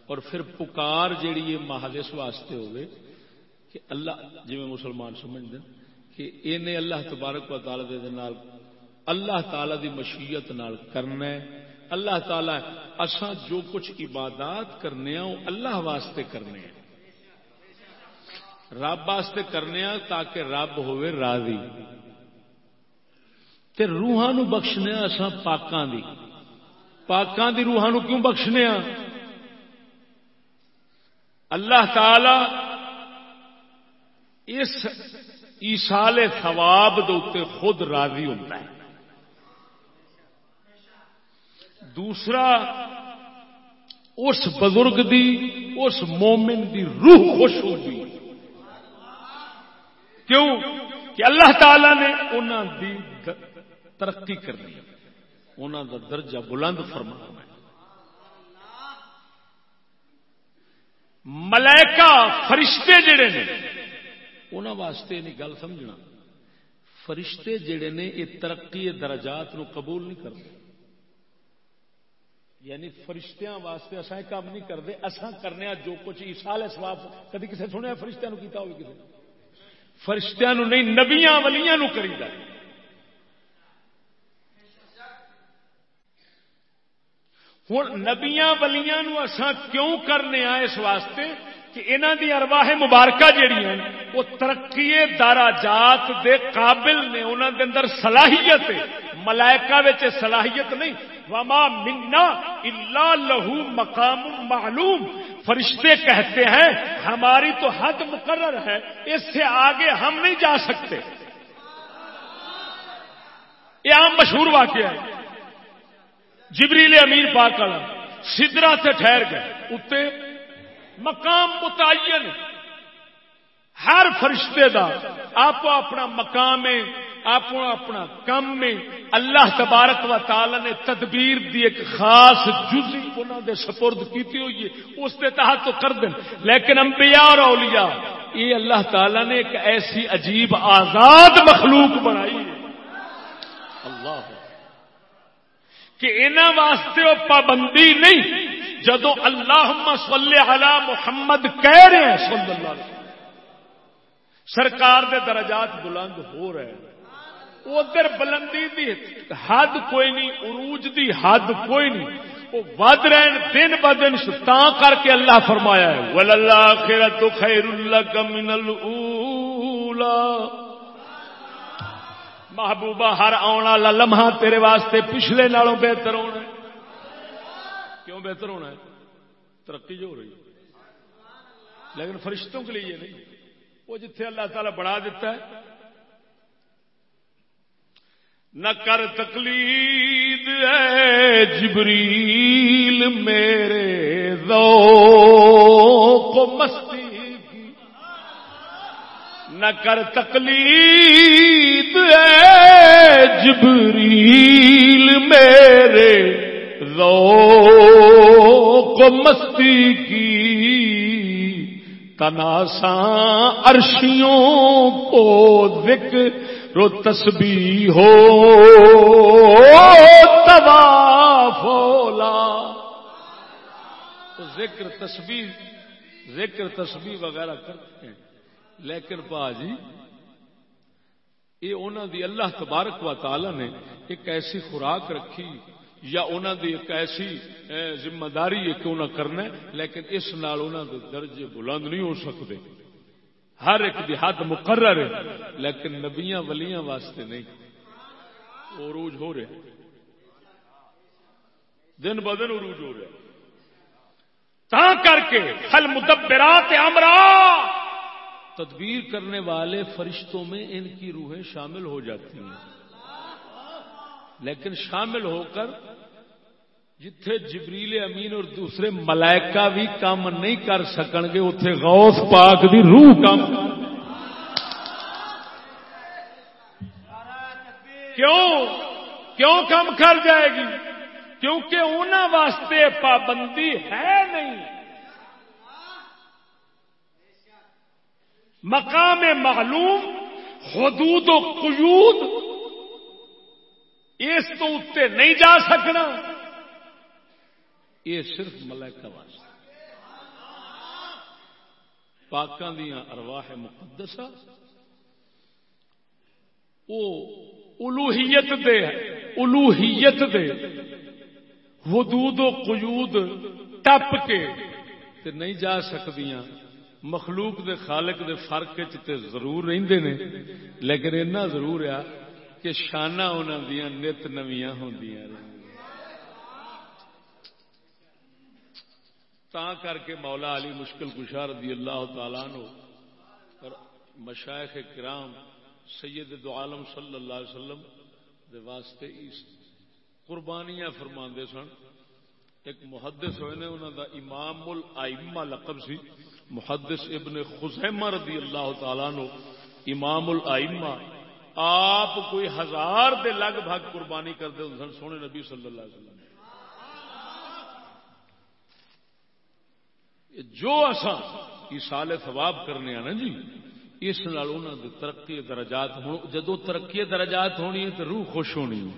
اور پھر پکار جیڑی ہے محل اس واسطے ہوئے کہ اللہ جی مسلمان سمجھ دیں کہ انہیں اللہ تبارک و تعالی دے نال، اللہ تعالی دی مشیت نال کرنا ہے۔ اللہ تعالی، اساں جو کچھ عبادات کرنے ہیں وہ اللہ واسطے کرنے ہیں۔ رب واسطے کرنے تاکہ رب ہوئے راضی۔ تے روحاں نو بخشنے اساں پاکاں دی۔ پاکاں دی روحاں نو کیوں بخشنے اللہ تعالی اس ایسال ثواب دے خود راضی ہوتا ہے۔ دوسرا، اس بزرگ دی، اس مومن دی روح خوش ہوگی کیوں کہ اللہ تعالی نے انہوں دی ترقی کرنی انہوں دا درجہ بلند فرمانا ہے ملائکہ فرشتے جڑے نے انہوں واسطے نہیں گل سمجھنا۔ فرشتے جڑے نے، یہ ترقی درجات نو قبول نہیں کرتے یعنی فرشتیاں واسطے اصا کام نہیں کرتے اصا کرنے جو کچھ سال سواب کدی کسی سنیا فرشتیاں کیتا ہوگی کسی فرشتیاں نو نہیں، نبیاں ولیاں نو کری ہوں نبیاں ولیاں نو اساں کیوں کرنے آ اس واسطے کہ انہوں دی ارواہ مبارکہ جیڑی ہیں، وہ ترقی دراجات دے قابل نے انہوں دے اندر صلاحیت ہے۔ ملائکہ وچ صلاحیت نہیں وما منا الا لہو مقام معلوم۔ فرشتے کہتے ہیں، ہماری تو حد مقرر ہے، اس سے آگے ہم نہیں جا سکتے۔ یہ عام مشہور واقعہ ہے۔ جبریل امیر پاک والا سدرا سے ٹھہر گئے۔ اتنے مقام متعین۔ ہر فرشتے دا آپ اپنا مقام ہے آپ اپنا کم میں اللہ تبارک و تعالی نے تدبیر دی ایک خاص جزی انہوں دے سپرد کیتی ہوئی ہے۔ اس کے تحت تو کر دیں لیکن انبیاء اور اولیاء، یہ اللہ تعالی نے ایک ایسی عجیب آزاد مخلوق بنائی ہے۔ اللہ کہ انہوں واسطے وہ پابندی نہیں، جدو اللہ صلی علی محمد کہہ رہے ہیں، صلی اللہ علیہ سرکار دے درجات بلند ہو رہے ہیں۔ ادھر بلندی دی حد کوئی نہیں، عروج دی حد کوئی نہیں۔ وہ ود رہن، دن ب دن تا کر کے اللہ فرمایا ہے۔ ول اللہ خیر اللہ من الاولا محبوبہ، ہر آنا والا لمحہ تیرے واسطے پچھلے نالوں بہتر ہونا ہے۔ کیوں بہتر ہونا ہے؟ ترقی جو ہو رہی ہے۔ لیکن فرشتوں کے لیے نہیں۔ وہ جتھے اللہ تعالی بڑھا دیتا ہے نہ کر تقلید ہے جبریل، میرے دو کو مستی کی۔ نہ کر تقلید ہے جبریل، میرے دو کو مستی کی۔ تناسا عرشیوں کو ذکر رو تسبی ہو فولا تو ذکر تسبیح ذکر تسبیح وغیرہ کرتے ہیں۔ لیکن پا جی یہ انہوں دی اللہ تبارک و تعالی نے ایک ایسی خوراک رکھی، یا انہوں دی ایک ایسی ذمہ داری ہے کہ انہیں کرنا ہے، لیکن اس نال انہوں دے درجے بلند نہیں ہو سکتے۔ ہر ایک دی حد مقرر ہے، لیکن نبیاں ولیاں واسطے نہیں۔ عروج ہو رہے دن ب دن عروج ہو رہے تا کر کے حل مدبرات امرا۔ تدبیر کرنے والے فرشتوں میں ان کی روحیں شامل ہو جاتی ہیں۔ لیکن شامل ہو کر جتھے جبریل امین اور دوسرے ملائکہ بھی کام نہیں کر سکن گے اتے غوث پاک دی روح کام کیوں؟ کیوں کم کر جائے گی؟ کیونکہ انہوں واسطے پابندی ہے نہیں۔ مقام معلوم، حدود و قیود، اس تو اتنے نہیں جا سکنا۔ یہ صرف ملائکہ واسطے۔ پاکوں دیا ارواہ مقدسہ، وہ الوحیت دے الوحیت دے۔ حدود و قیود ٹپ کے تے نہیں جا سکدیاں۔ مخلوق دے خالق دے فرق تے ضرور رہندے نے۔ لیکن اتنا ضرور ہے کہ شانہ انہوں دیا نت نویاں ہوندیاں تا کر کے مولا علی مشکل کشا رضی اللہ تعالیٰ نو اور مشائق کرام سید دو عالم صلی اللہ علیہ وسلم دے واسطے قربانیاں فرما سن۔ ایک محدث ہوئے نے انہوں دا امام الائمہ لقب سی۔ محدث ابن خزیمہ رضی اللہ تعالیٰ نو امام الائمہ۔ آپ کوئی ہزار دے لگ بھگ قربانی کرتے ہوں سن، سونے نبی صلی اللہ علیہ وسلم۔ جو اصا سال ثواب کرنے نا جی اس نال ترقی درجات جدو ترقی درجات ہونی ہے تو روح خوش ہونی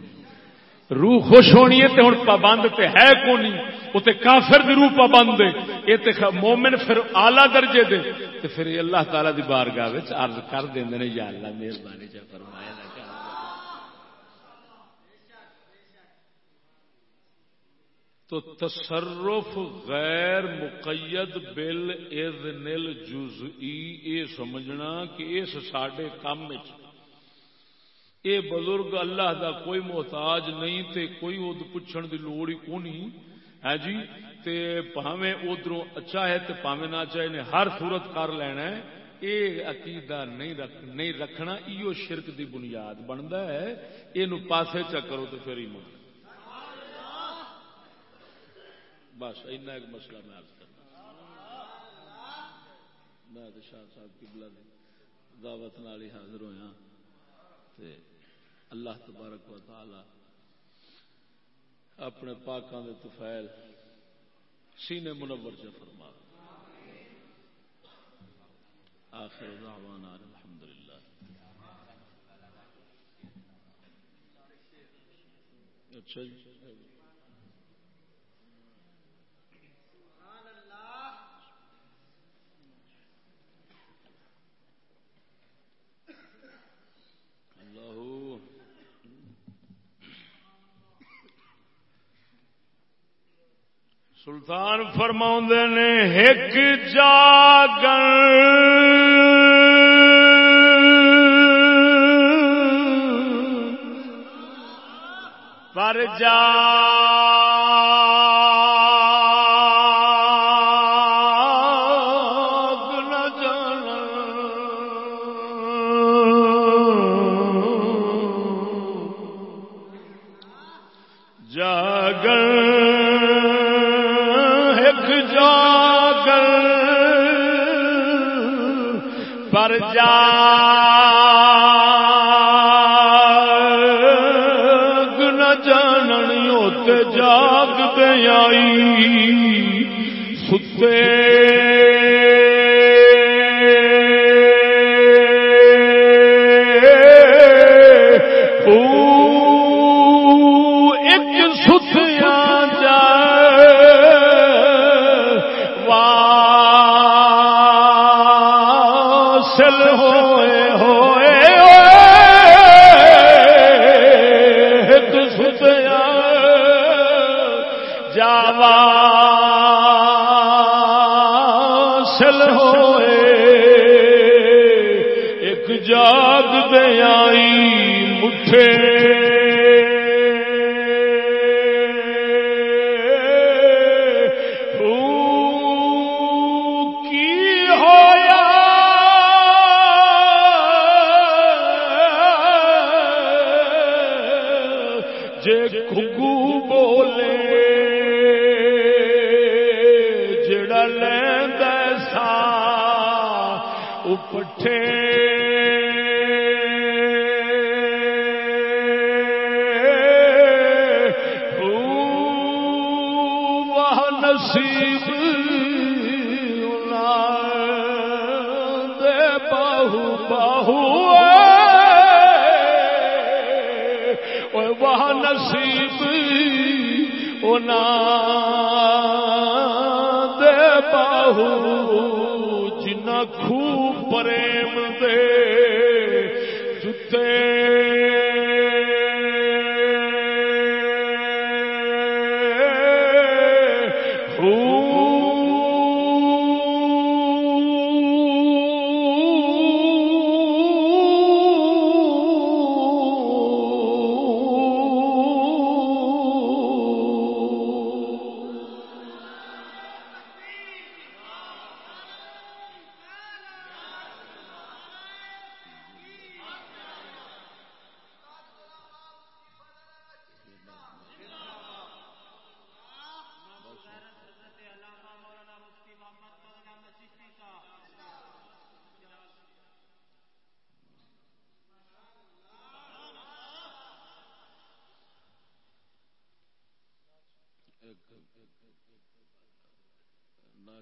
روح خوش ہونی ہے تو ہوں پابند تو ہے کونی وہ کافر دی روح پابند ہے۔ یہ تو مومن پھر آلہ درجے دے۔ تو پھر اللہ تعالی دی بارگاہ عرض کر دیں یا اللہ مہربانی چا فرمایا۔ تو تصرف غیر مقید بل از نل جزئی سمجھنا کہ اس سڈے کام اے بزرگ اللہ دا کوئی محتاج نہیں تے کوئی پوچھن دی لوڑ ہی کونی ہے ہاں جی تے پاویں ادھر چاہے اچھا تے پاویں نہ چاہے اچھا نے ہر صورت کر لینا ہے۔ یہ عقیدہ نہیں رکھ، نہیں رکھنا، ایو شرک دی بنیاد بنتا ہے۔ یہ پاسے چکرو تو پھر ایمان بس اینا ایک مسئلہ میں آج کرنا میں شاہ صاحب کی بلا دعوت نال ہی حاضر ہوا تے اللہ تبارک و تعالی اپنے پاکوں کے تفیل سینے منور سے فرما آخر دعوانا الحمد للہ اچھا جی۔ سلطان فرما نے ایک جاگر پر جا ایک جاگر پر جا نہ جاننی ہوتے جاگ دے ستے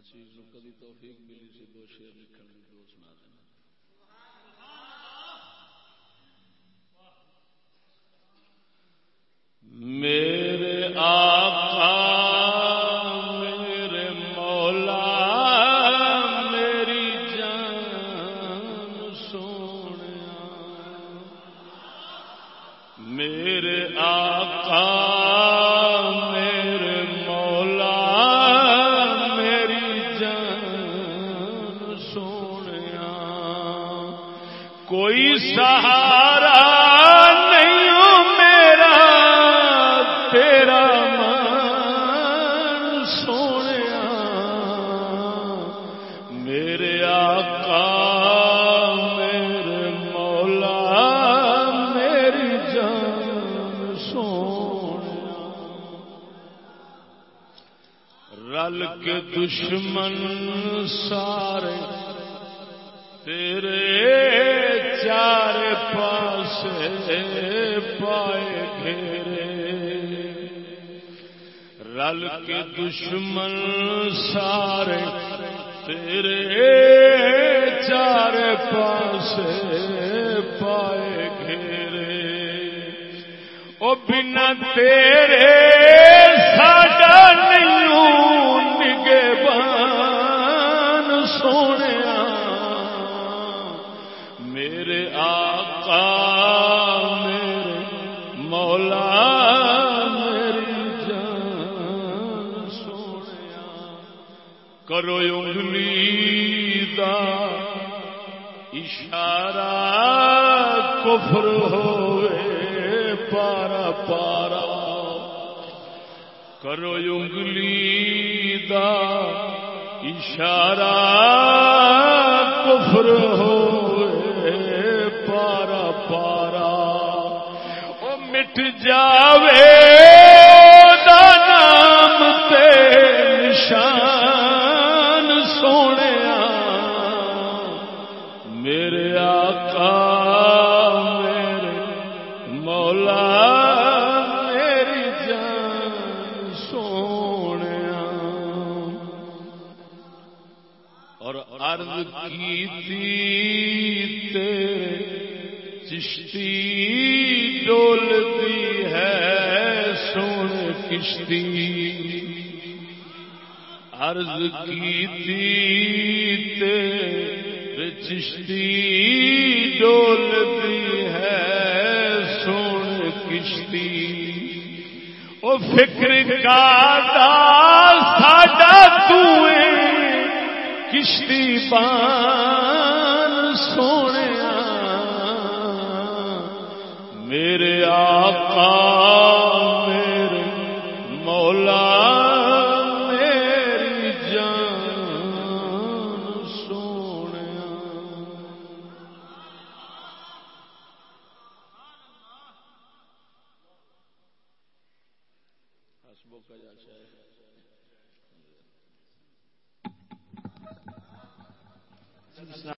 چیز کدی توفیق ملی سی دو شیر لکھن کی دو سنا دینا۔